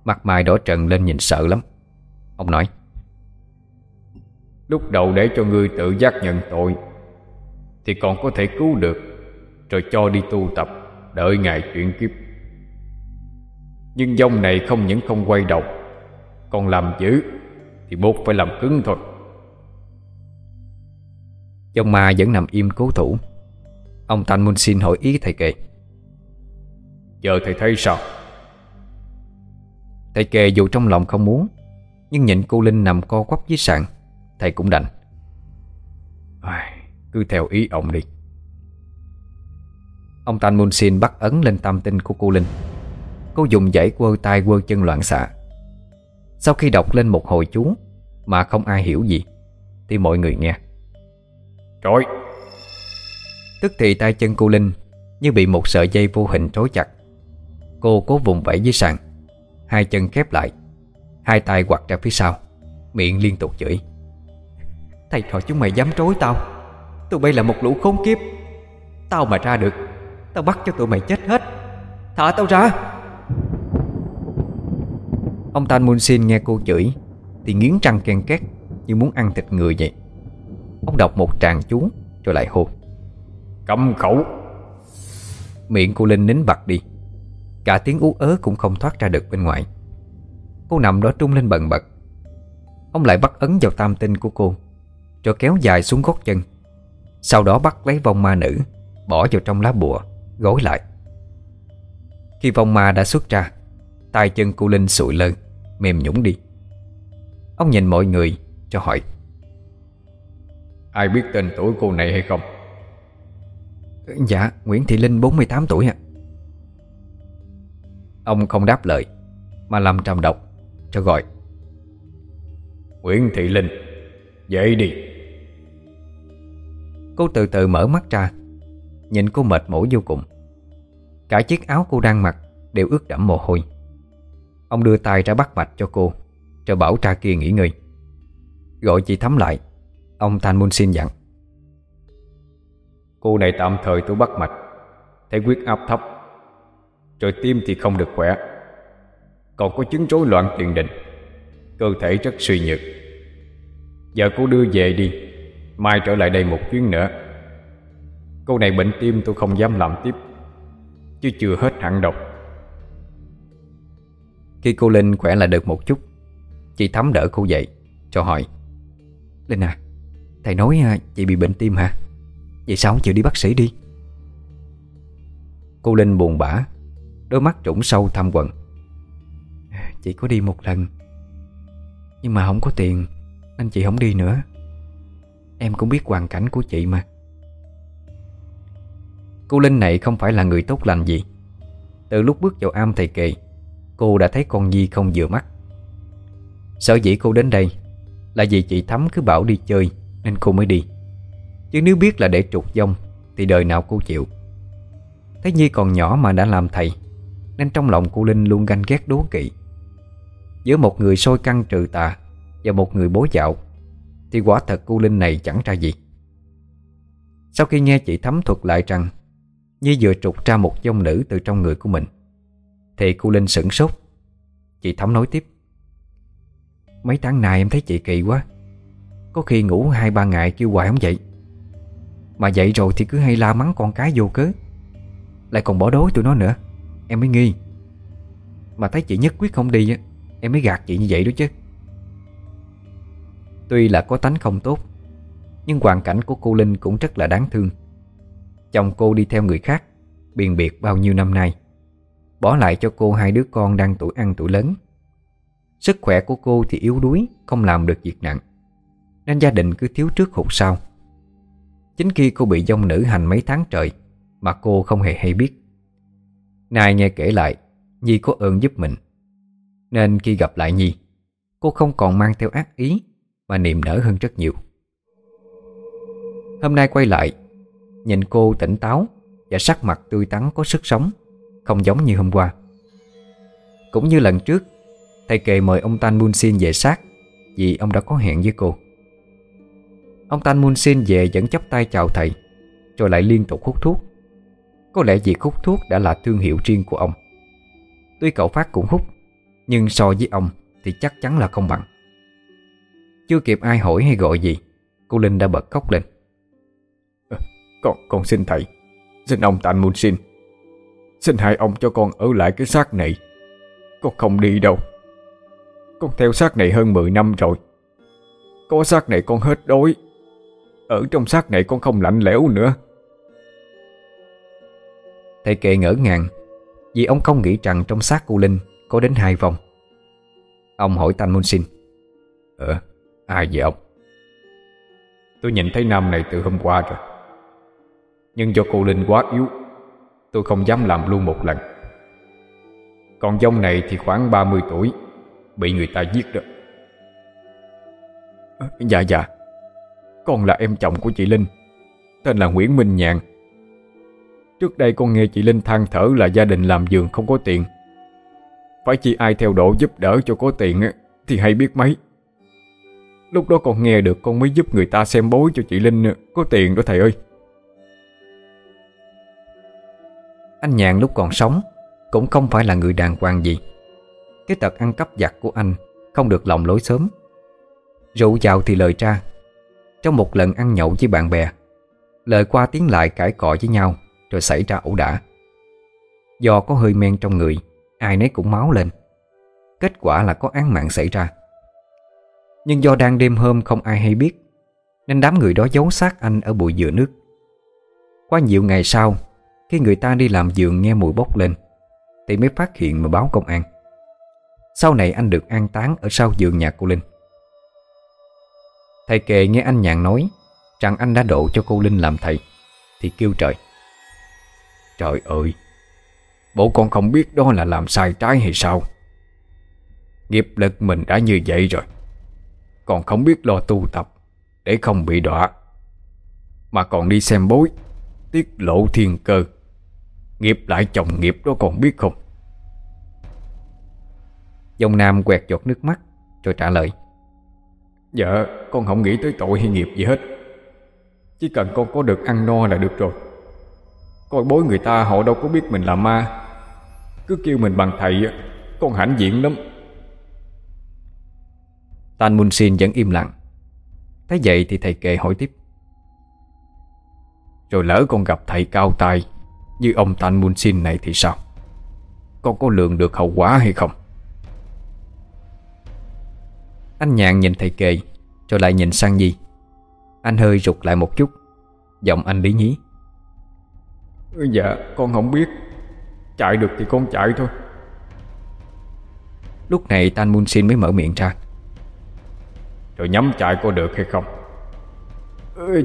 Mặt mày đỏ trần lên nhìn sợ lắm. Ông nói Lúc đầu để cho ngươi tự giác nhận tội Thì còn có thể cứu được Rồi cho đi tu tập Đợi ngày chuyển kiếp. Nhưng dông này không những không quay đầu Còn làm dữ Thì buộc phải làm cứng thôi. Dông ma vẫn nằm im cố thủ Ông Tan Mun xin hỏi ý thầy kề Giờ thầy thấy sao? Thầy kề dù trong lòng không muốn Nhưng nhìn cô Linh nằm co quắp dưới sàn Thầy cũng đành. À, Cứ theo ý ông đi. Ông Tan Mun xin bắt ấn lên tam tinh của cô Linh. Cô dùng dãy quơ tay quơ chân loạn xạ. Sau khi đọc lên một hồi chú Mà không ai hiểu gì Thì mọi người nghe. Rồi Tức thì tay chân cô Linh, Như bị một sợi dây vô hình trói chặt. Cô cố vùng vẫy dưới sàn, Hai chân khép lại, Hai tay quặt ra phía sau, Miệng liên tục chửi. Thầy trò chúng mày dám trối tao, Tụi bay là một lũ khốn kiếp. Tao mà ra được, Tao bắt cho tụi mày chết hết. Thả tao ra. Ông Tan Mun Sin nghe cô chửi, Thì nghiến răng ken két Như muốn ăn thịt người vậy. Ông đọc một tràng chú, Rồi lại hô. Câm khẩu. Miệng cô Linh nín bặt đi. Cả tiếng ú ớ cũng không thoát ra được bên ngoài. Cô nằm đó trung lên bần bật. Ông lại bắt ấn vào tam tinh của cô Rồi kéo dài xuống gót chân. Sau đó bắt lấy vong ma nữ Bỏ vào trong lá bùa Gối lại. Khi vong ma đã xuất ra tay chân cô Linh sụi lơ Mềm nhũng đi. Ông nhìn mọi người cho hỏi. Ai biết tên tuổi cô này hay không Dạ Nguyễn Thị Linh 48 tuổi ạ. Ông không đáp lời Mà làm trầm độc Cho gọi. Nguyễn Thị Linh Dậy đi. Cô từ từ mở mắt ra Nhìn cô mệt mỏi vô cùng. Cả chiếc áo cô đang mặc Đều ướt đẫm mồ hôi. Ông đưa tay ra bắt mạch cho cô Cho bảo tra kia nghỉ ngơi. Gọi chị Thắm lại Ông Thanh Mun xin dặn Cô này tạm thời tôi bắt mạch, Thấy huyết áp thấp, Rồi tim thì không được khỏe. Còn có chứng rối loạn tiền đình Cơ thể rất suy nhược. Giờ cô đưa về đi, Mai trở lại đây một chuyến nữa. Cô này bệnh tim tôi không dám làm tiếp, Chứ chưa hết hạn độc Khi cô Linh khỏe lại được một chút, Chị Thắm đỡ cô dậy, Cho hỏi, Linh à Thầy nói à, chị bị bệnh tim hả? Vậy sao không chịu đi bác sĩ đi? Cô Linh buồn bã Đôi mắt trũng sâu thăm quần Chị có đi một lần Nhưng mà không có tiền Nên chị không đi nữa. Em cũng biết hoàn cảnh của chị mà. Cô Linh này không phải là người tốt lành gì. Từ lúc bước vào am thầy kỳ, Cô đã thấy con Nhi không vừa mắt. Sở dĩ cô đến đây Là vì chị Thắm cứ bảo đi chơi Nên cô mới đi. Chứ nếu biết là để trục dông, Thì đời nào cô chịu. Thấy Nhi còn nhỏ mà đã làm thầy, Nên trong lòng cô Linh luôn ganh ghét đố kỵ. Giữa một người sôi căng trừ tà Và một người bố dạo, Thì quả thật cô Linh này chẳng ra gì. Sau khi nghe chị Thắm thuật lại rằng Nhi vừa trục ra một dông nữ từ trong người của mình, Thì cô Linh sửng sốt. Chị Thắm nói tiếp, Mấy tháng nay em thấy chị kỳ quá. Có khi ngủ hai ba ngày kêu hoài không vậy? Mà dậy rồi thì cứ hay la mắng con cái vô cớ. Lại còn bỏ đối tụi nó nữa. Em mới nghi. Mà thấy chị nhất quyết không đi Em mới gạt chị như vậy đó chứ. Tuy là có tánh không tốt, Nhưng hoàn cảnh của cô Linh cũng rất là đáng thương. Chồng cô đi theo người khác, Biền biệt bao nhiêu năm nay. Bỏ lại cho cô hai đứa con đang tuổi ăn tuổi lớn. Sức khỏe của cô thì yếu đuối, Không làm được việc nặng. Nên gia đình cứ thiếu trước hụt sau. Chính khi cô bị dông nữ hành mấy tháng trời Mà cô không hề hay biết. Nay nghe kể lại, Nhi có ơn giúp mình. Nên khi gặp lại Nhi, Cô không còn mang theo ác ý Mà niềm nở hơn rất nhiều. Hôm nay quay lại, Nhìn cô tỉnh táo Và sắc mặt tươi tắn có sức sống, Không giống như hôm qua. Cũng như lần trước, Thầy kề mời ông Tan Mun về sát Vì ông đã có hẹn với cô. Ông Tan Mun Sin về vẫn chắp tay chào thầy Rồi lại liên tục hút thuốc. Có lẽ việc hút thuốc đã là thương hiệu riêng của ông. Tuy cậu Phát cũng hút Nhưng so với ông Thì chắc chắn là không bằng. Chưa kịp ai hỏi hay gọi gì Cô Linh đã bật khóc lên. Ờ, con, con xin thầy Xin ông Tan Mun xin Xin hai ông cho con ở lại cái xác này. Con không đi đâu. Con theo xác này hơn 10 năm rồi. Có xác này con hết đói. Ở trong xác này con không lạnh lẽo nữa. Thầy kệ ngỡ ngàng Vì ông không nghĩ rằng trong xác cô Linh Có đến hai vòng. Ông hỏi Thanh Môn Sinh Ờ, ai vậy ông? Tôi nhìn thấy nam này từ hôm qua rồi. Nhưng do cô Linh quá yếu Tôi không dám làm luôn một lần. Còn dông này thì khoảng 30 tuổi Bị người ta giết đó. Ờ, dạ dạ. Con là em chồng của chị Linh. Tên là Nguyễn Minh Nhàn Trước đây con nghe chị Linh than thở là gia đình làm giường không có tiền. Phải chi ai theo độ giúp đỡ cho có tiền Thì hay biết mấy. Lúc đó con nghe được con mới giúp người ta xem bối cho chị Linh Có tiền đó thầy ơi. Anh Nhàn lúc còn sống Cũng không phải là người đàng hoàng gì. Cái tật ăn cắp giặt của anh Không được lòng lối sớm. Rượu vào thì lời tra trong một lần ăn nhậu với bạn bè. Lời qua tiếng lại cãi cọ với nhau, Rồi xảy ra ẩu đả. Do có hơi men trong người, Ai nấy cũng máu lên. Kết quả là có án mạng xảy ra. Nhưng do đang đêm hôm không ai hay biết, Nên đám người đó giấu xác anh ở bụi dừa nước. Qua nhiều ngày sau, khi người ta đi làm giường nghe mùi bốc lên, Thì mới phát hiện mà báo công an. Sau này anh được an táng Ở sau giường nhà cô Linh. Thầy kệ nghe anh nhàn nói Rằng anh đã độ cho cô Linh làm thầy. Thì kêu trời Trời ơi Bộ con không biết đó là làm sai trái hay sao? Nghiệp lực mình đã như vậy rồi, Còn không biết lo tu tập Để không bị đọa. Mà còn đi xem bối, Tiết lộ thiên cơ, Nghiệp lại chồng nghiệp đó còn biết không? Dòng Nam quẹt giọt nước mắt Rồi trả lời Dạ con không nghĩ tới tội hay nghiệp gì hết. Chỉ cần con có được ăn no là được rồi. Coi bối người ta họ đâu có biết mình là ma. Cứ kêu mình bằng thầy Con hãnh diện lắm. Tan Mun Sin vẫn im lặng. Thấy vậy thì thầy kệ hỏi tiếp. Rồi lỡ con gặp thầy cao tay như ông Tan Mun Sin này thì sao? Con có lường được hậu quả hay không? Anh nhàn nhìn thầy kề Rồi lại nhìn sang Nhi. Anh hơi rụt lại một chút Giọng anh lý nhí. Dạ con không biết. Chạy được thì con chạy thôi. Lúc này Tan Mun Sin mới mở miệng ra. Rồi nhắm chạy có được hay không?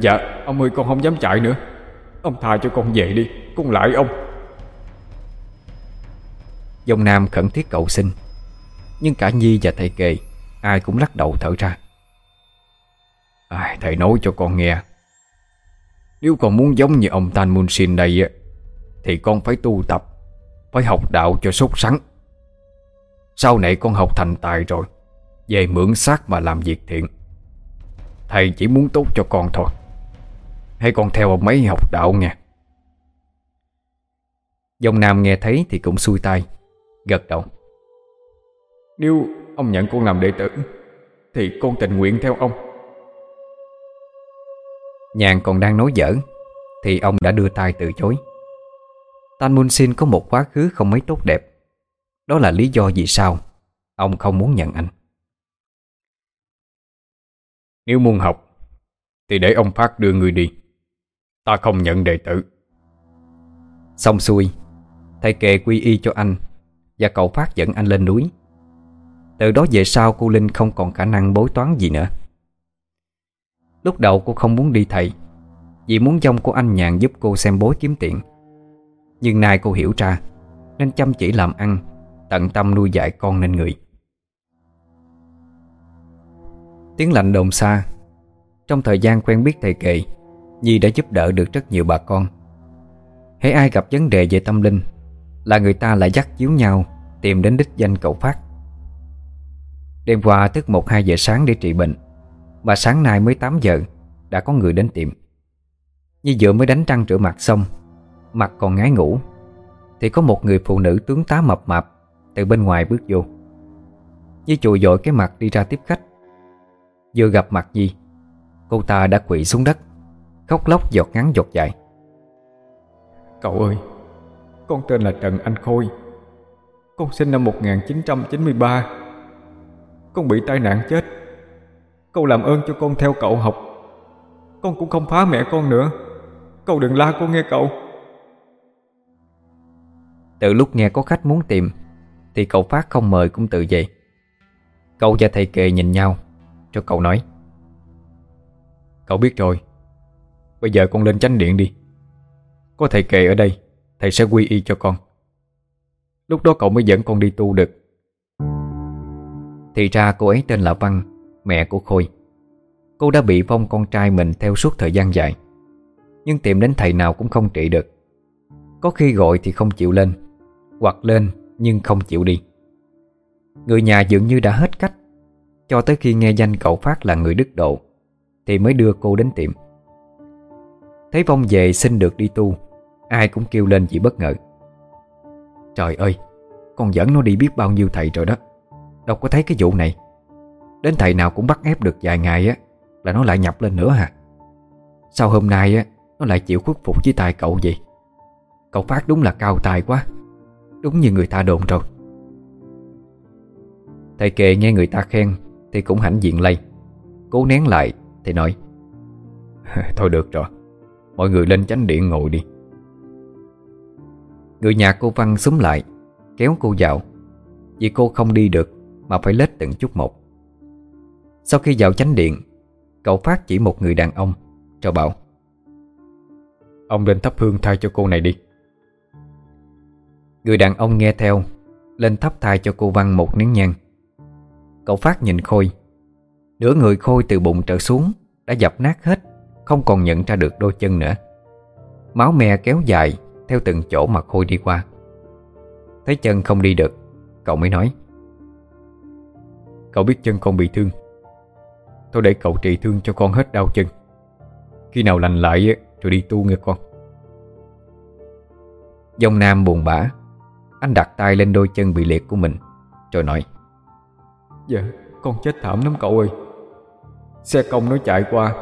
Dạ ông ơi con không dám chạy nữa. Ông tha cho con về đi Con lại ông. Dông Nam khẩn thiết cầu xin Nhưng cả Nhi và thầy kề Ai cũng lắc đầu thở ra. À, Thầy nói cho con nghe. Nếu con muốn giống như ông Tan Mun Sin đây Thì con phải tu tập Phải học đạo cho sốt sắng. Sau này con học thành tài rồi Về mượn xác mà làm việc thiện. Thầy chỉ muốn tốt cho con thôi. Hãy con theo ông mấy học đạo nha Dòng Nam nghe thấy thì cũng xuôi tay Gật đầu. Nếu ông nhận con làm đệ tử, Thì con tình nguyện theo ông. Nhàn còn đang nói dở, Thì ông đã đưa tay từ chối. Tan Mun Sin có một quá khứ không mấy tốt đẹp. Đó là lý do vì sao Ông không muốn nhận anh. Nếu muốn học, Thì để ông Phát đưa người đi. Ta không nhận đệ tử. Xong xuôi, Thầy kề quy y cho anh, Và cậu Phát dẫn anh lên núi. Từ đó về sau cô Linh không còn khả năng bối toán gì nữa. Lúc đầu cô không muốn đi thầy, Vì muốn dông của anh nhàn giúp cô xem bối kiếm tiền. Nhưng nay cô hiểu ra, Nên chăm chỉ làm ăn, Tận tâm nuôi dạy con nên người. Tiếng lạnh đồn xa. Trong thời gian quen biết thầy kệ, Nhi đã giúp đỡ được rất nhiều bà con. Hãy ai gặp vấn đề về tâm linh, Là người ta lại dắt chiếu nhau Tìm đến đích danh cậu Phát. Đêm qua thức 1-2 giờ sáng để trị bệnh, Mà sáng nay mới 8 giờ Đã có người đến tìm. Như vừa mới đánh răng rửa mặt xong, Mặt còn ngái ngủ, Thì có một người phụ nữ tướng tá mập mạp Từ bên ngoài bước vô. Như chùi dội cái mặt đi ra tiếp khách. Vừa gặp mặt Nhi, Cô ta đã quỵ xuống đất, Khóc lóc giọt ngắn giọt dài. Cậu ơi, Con tên là Trần Anh Khôi. Con sinh năm 1993 con bị tai nạn chết. Cậu làm ơn cho con theo cậu học. Con cũng không phá mẹ con nữa. Cậu đừng la con nghe cậu. Từ lúc nghe có khách muốn tìm, Thì cậu Phát không mời cũng tự vậy Cậu và thầy kề nhìn nhau, Cho cậu nói. Cậu biết rồi. Bây giờ con lên chánh điện đi. Có thầy kề ở đây, Thầy sẽ quy y cho con. Lúc đó cậu mới dẫn con đi tu được. Thì ra cô ấy tên là Văn, Mẹ của Khôi. Cô đã bị vong con trai mình theo suốt thời gian dài, Nhưng tìm đến thầy nào cũng không trị được. Có khi gọi thì không chịu lên, Hoặc lên nhưng không chịu đi. Người nhà dường như đã hết cách, Cho tới khi nghe danh cậu Phát là người đức độ, Thì mới đưa cô đến tiệm. Thấy vong về xin được đi tu, Ai cũng kêu lên vì bất ngờ. Trời ơi, Con dẫn nó đi biết bao nhiêu thầy rồi đó. Đâu có thấy cái vụ này. Đến thầy nào cũng bắt ép được vài ngày á, Là nó lại nhập lên nữa hả? Sao hôm nay á, Nó lại chịu khuất phục với tài cậu vậy? Cậu Phát đúng là cao tài quá, Đúng như người ta đồn rồi. Thầy kệ nghe người ta khen Thì cũng hãnh diện lây, Cố nén lại thì nói, *laughs* Thôi được rồi, Mọi người lên chánh điện ngồi đi. Người nhà cô Văn xúm lại, Kéo cô vào. Vì cô không đi được mà phải lết từng chút một. Sau khi vào chánh điện, Cậu phát chỉ một người đàn ông, Rồi bảo, Ông lên thắp hương thay cho cô này đi. Người đàn ông nghe theo, Lên thắp thai cho cô Văn một nén nhang. Cậu Phát nhìn Khôi, Nửa người Khôi từ bụng trở xuống, Đã dập nát hết, Không còn nhận ra được đôi chân nữa. Máu me kéo dài Theo từng chỗ mà Khôi đi qua. Thấy chân không đi được, Cậu mới nói Cậu biết chân con bị thương. Tôi để cậu trị thương cho con hết đau chân. Khi nào lành lại Rồi đi tu nghe con. Dông Nam buồn bã. Anh đặt tay lên đôi chân bị liệt của mình, Rồi nói Dạ con chết thảm lắm cậu ơi. Xe công nó chạy qua,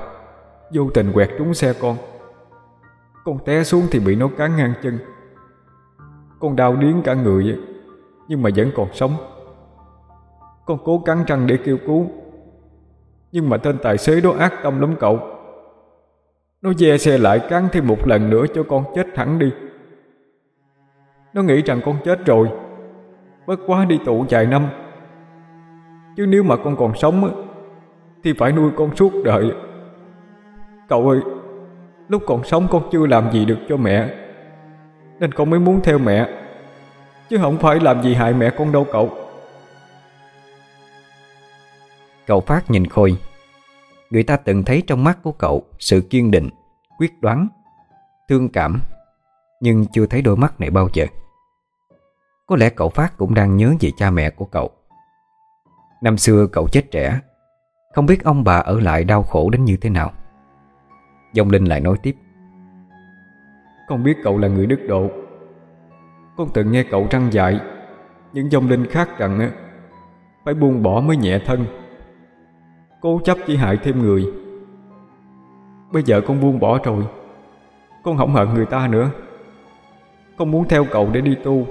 Vô tình quẹt trúng xe con. Con té xuống thì bị nó cán ngang chân. Con đau điến cả người Nhưng mà vẫn còn sống. Con cố cắn răng để kêu cứu. Nhưng mà tên tài xế đó ác tâm lắm cậu. Nó ve xe lại cắn thêm một lần nữa cho con chết thẳng đi. Nó nghĩ rằng con chết rồi. Bất quá đi tụ vài năm. Chứ nếu mà con còn sống Thì phải nuôi con suốt đời. Cậu ơi, Lúc còn sống con chưa làm gì được cho mẹ. Nên con mới muốn theo mẹ. Chứ không phải làm gì hại mẹ con đâu cậu. Cậu Phát nhìn Khôi. Người ta từng thấy trong mắt của cậu Sự kiên định, quyết đoán Thương cảm Nhưng chưa thấy đôi mắt này bao giờ. Có lẽ cậu Phát cũng đang nhớ về cha mẹ của cậu. Năm xưa cậu chết trẻ Không biết ông bà ở lại đau khổ đến như thế nào. Dông Linh lại nói tiếp. Con biết cậu là người đức độ. Con từng nghe cậu răng dạy Những dông linh khác rằng Phải buông bỏ mới nhẹ thân. Cố chấp chỉ hại thêm người. Bây giờ con buông bỏ rồi. Con không hận người ta nữa. Con muốn theo cậu để đi tu.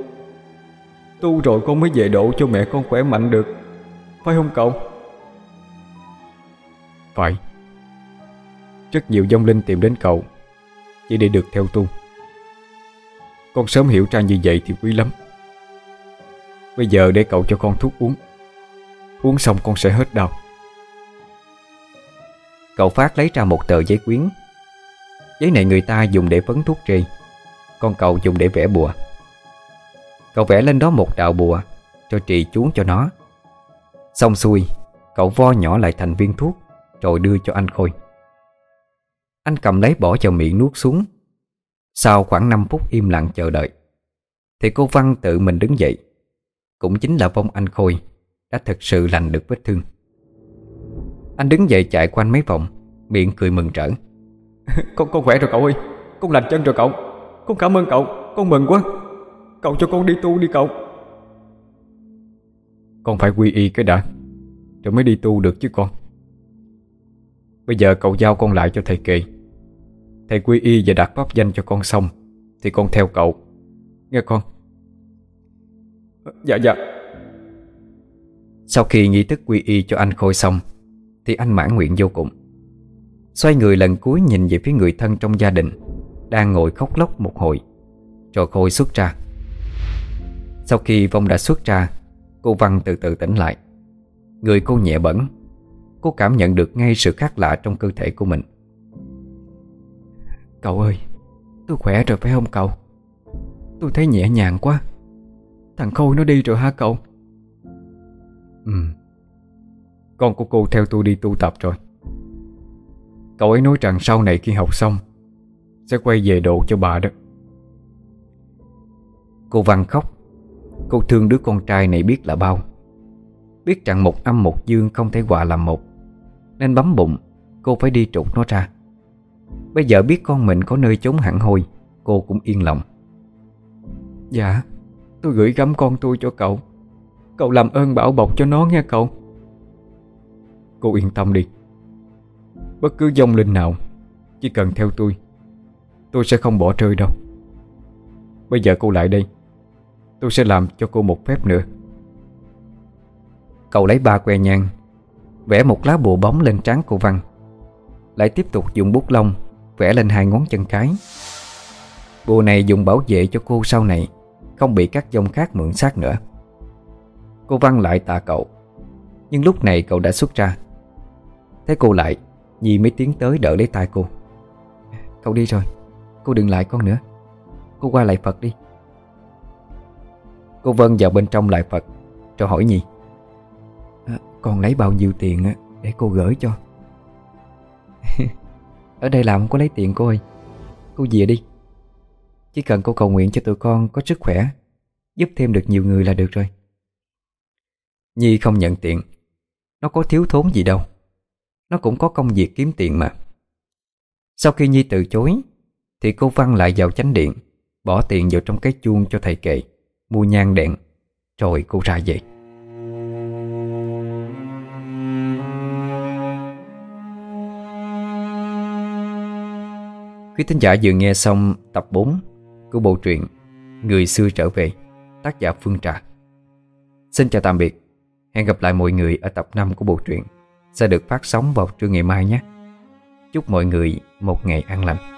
Tu rồi con mới về độ cho mẹ con khỏe mạnh được. Phải không cậu? Phải. Rất nhiều dông linh tìm đến cậu, Chỉ để được theo tu. Con sớm hiểu ra như vậy thì quý lắm. Bây giờ để cậu cho con thuốc uống. Uống xong con sẽ hết đau. Cậu Phát lấy ra một tờ giấy quyến. Giấy này người ta dùng để vấn thuốc trì Còn cậu dùng để vẽ bùa. Cậu vẽ lên đó một đạo bùa Cho trì chú cho nó. Xong xuôi, Cậu vo nhỏ lại thành viên thuốc, Rồi đưa cho anh Khôi. Anh cầm lấy bỏ vào miệng nuốt xuống. Sau khoảng 5 phút im lặng chờ đợi, Thì cô Văn tự mình đứng dậy. Cũng chính là vong anh Khôi Đã thực sự lành được vết thương. Anh đứng dậy chạy quanh mấy vòng Miệng cười mừng rỡ *laughs* Con con khỏe rồi cậu ơi Con lành chân rồi cậu. Con cảm ơn cậu Con mừng quá. Cậu cho con đi tu đi cậu. Con phải quy y cái đã Rồi mới đi tu được chứ con. Bây giờ cậu giao con lại cho thầy kỳ Thầy quy y và đặt pháp danh cho con xong Thì con theo cậu. Nghe con? Dạ dạ. Sau khi nghi thức quy y cho anh Khôi xong thì anh mãn nguyện vô cùng. Xoay người lần cuối nhìn về phía người thân trong gia đình, Đang ngồi khóc lóc một hồi, Rồi Khôi xuất ra. Sau khi Vong đã xuất ra, Cô Văn từ từ tỉnh lại. Người cô nhẹ bẩn Cô cảm nhận được ngay sự khác lạ trong cơ thể của mình. Cậu ơi, Tôi khỏe rồi phải không cậu? Tôi thấy nhẹ nhàng quá. Thằng Khôi nó đi rồi hả cậu? Ừ con của cô theo tôi đi tu tập rồi. Cậu ấy nói rằng sau này khi học xong, Sẽ quay về độ cho bà đó. Cô Văn khóc. Cô thương đứa con trai này biết là bao. Biết rằng một âm một dương không thể hòa làm một, Nên bấm bụng, Cô phải đi trục nó ra. Bây giờ biết con mình có nơi trốn hẳn hoi Cô cũng yên lòng. Dạ Tôi gửi gắm con tôi cho cậu. Cậu làm ơn bảo bọc cho nó nha cậu. Cô yên tâm đi. Bất cứ dông linh nào, Chỉ cần theo tôi Tôi sẽ không bỏ rơi đâu. Bây giờ cô lại đây, Tôi sẽ làm cho cô một phép nữa. Cậu lấy ba que nhang, Vẽ một lá bùa bóng lên trán cô Văn, Lại tiếp tục dùng bút lông Vẽ lên hai ngón chân cái. Bùa này dùng bảo vệ cho cô sau này, Không bị các dông khác mượn xác nữa. Cô Văn lại tạ cậu, Nhưng lúc này cậu đã xuất ra. Thấy cô lại Nhi mới tiến tới đỡ lấy tay cô. Cậu đi rồi Cô đừng lại con nữa. Cô qua lại Phật đi. Cô Vân vào bên trong lại Phật Rồi hỏi Nhi à, Con lấy bao nhiêu tiền để cô gửi cho? *laughs* Ở đây làm không có lấy tiền cô ơi. Cô về đi. Chỉ cần cô cầu nguyện cho tụi con có sức khỏe Giúp thêm được nhiều người là được rồi. Nhi không nhận tiền. Nó có thiếu thốn gì đâu nó cũng có công việc kiếm tiền mà. Sau khi Nhi từ chối Thì cô Văn lại vào chánh điện Bỏ tiền vào trong cái chuông cho thầy kệ Mua nhang đèn Rồi cô ra về. Quý thính giả vừa nghe xong tập 4 của bộ truyện Người xưa trở về tác giả Phương Trà. Xin chào tạm biệt, hẹn gặp lại mọi người ở tập 5 của bộ truyện sẽ được phát sóng vào trưa ngày mai nhé. Chúc mọi người một ngày an lành.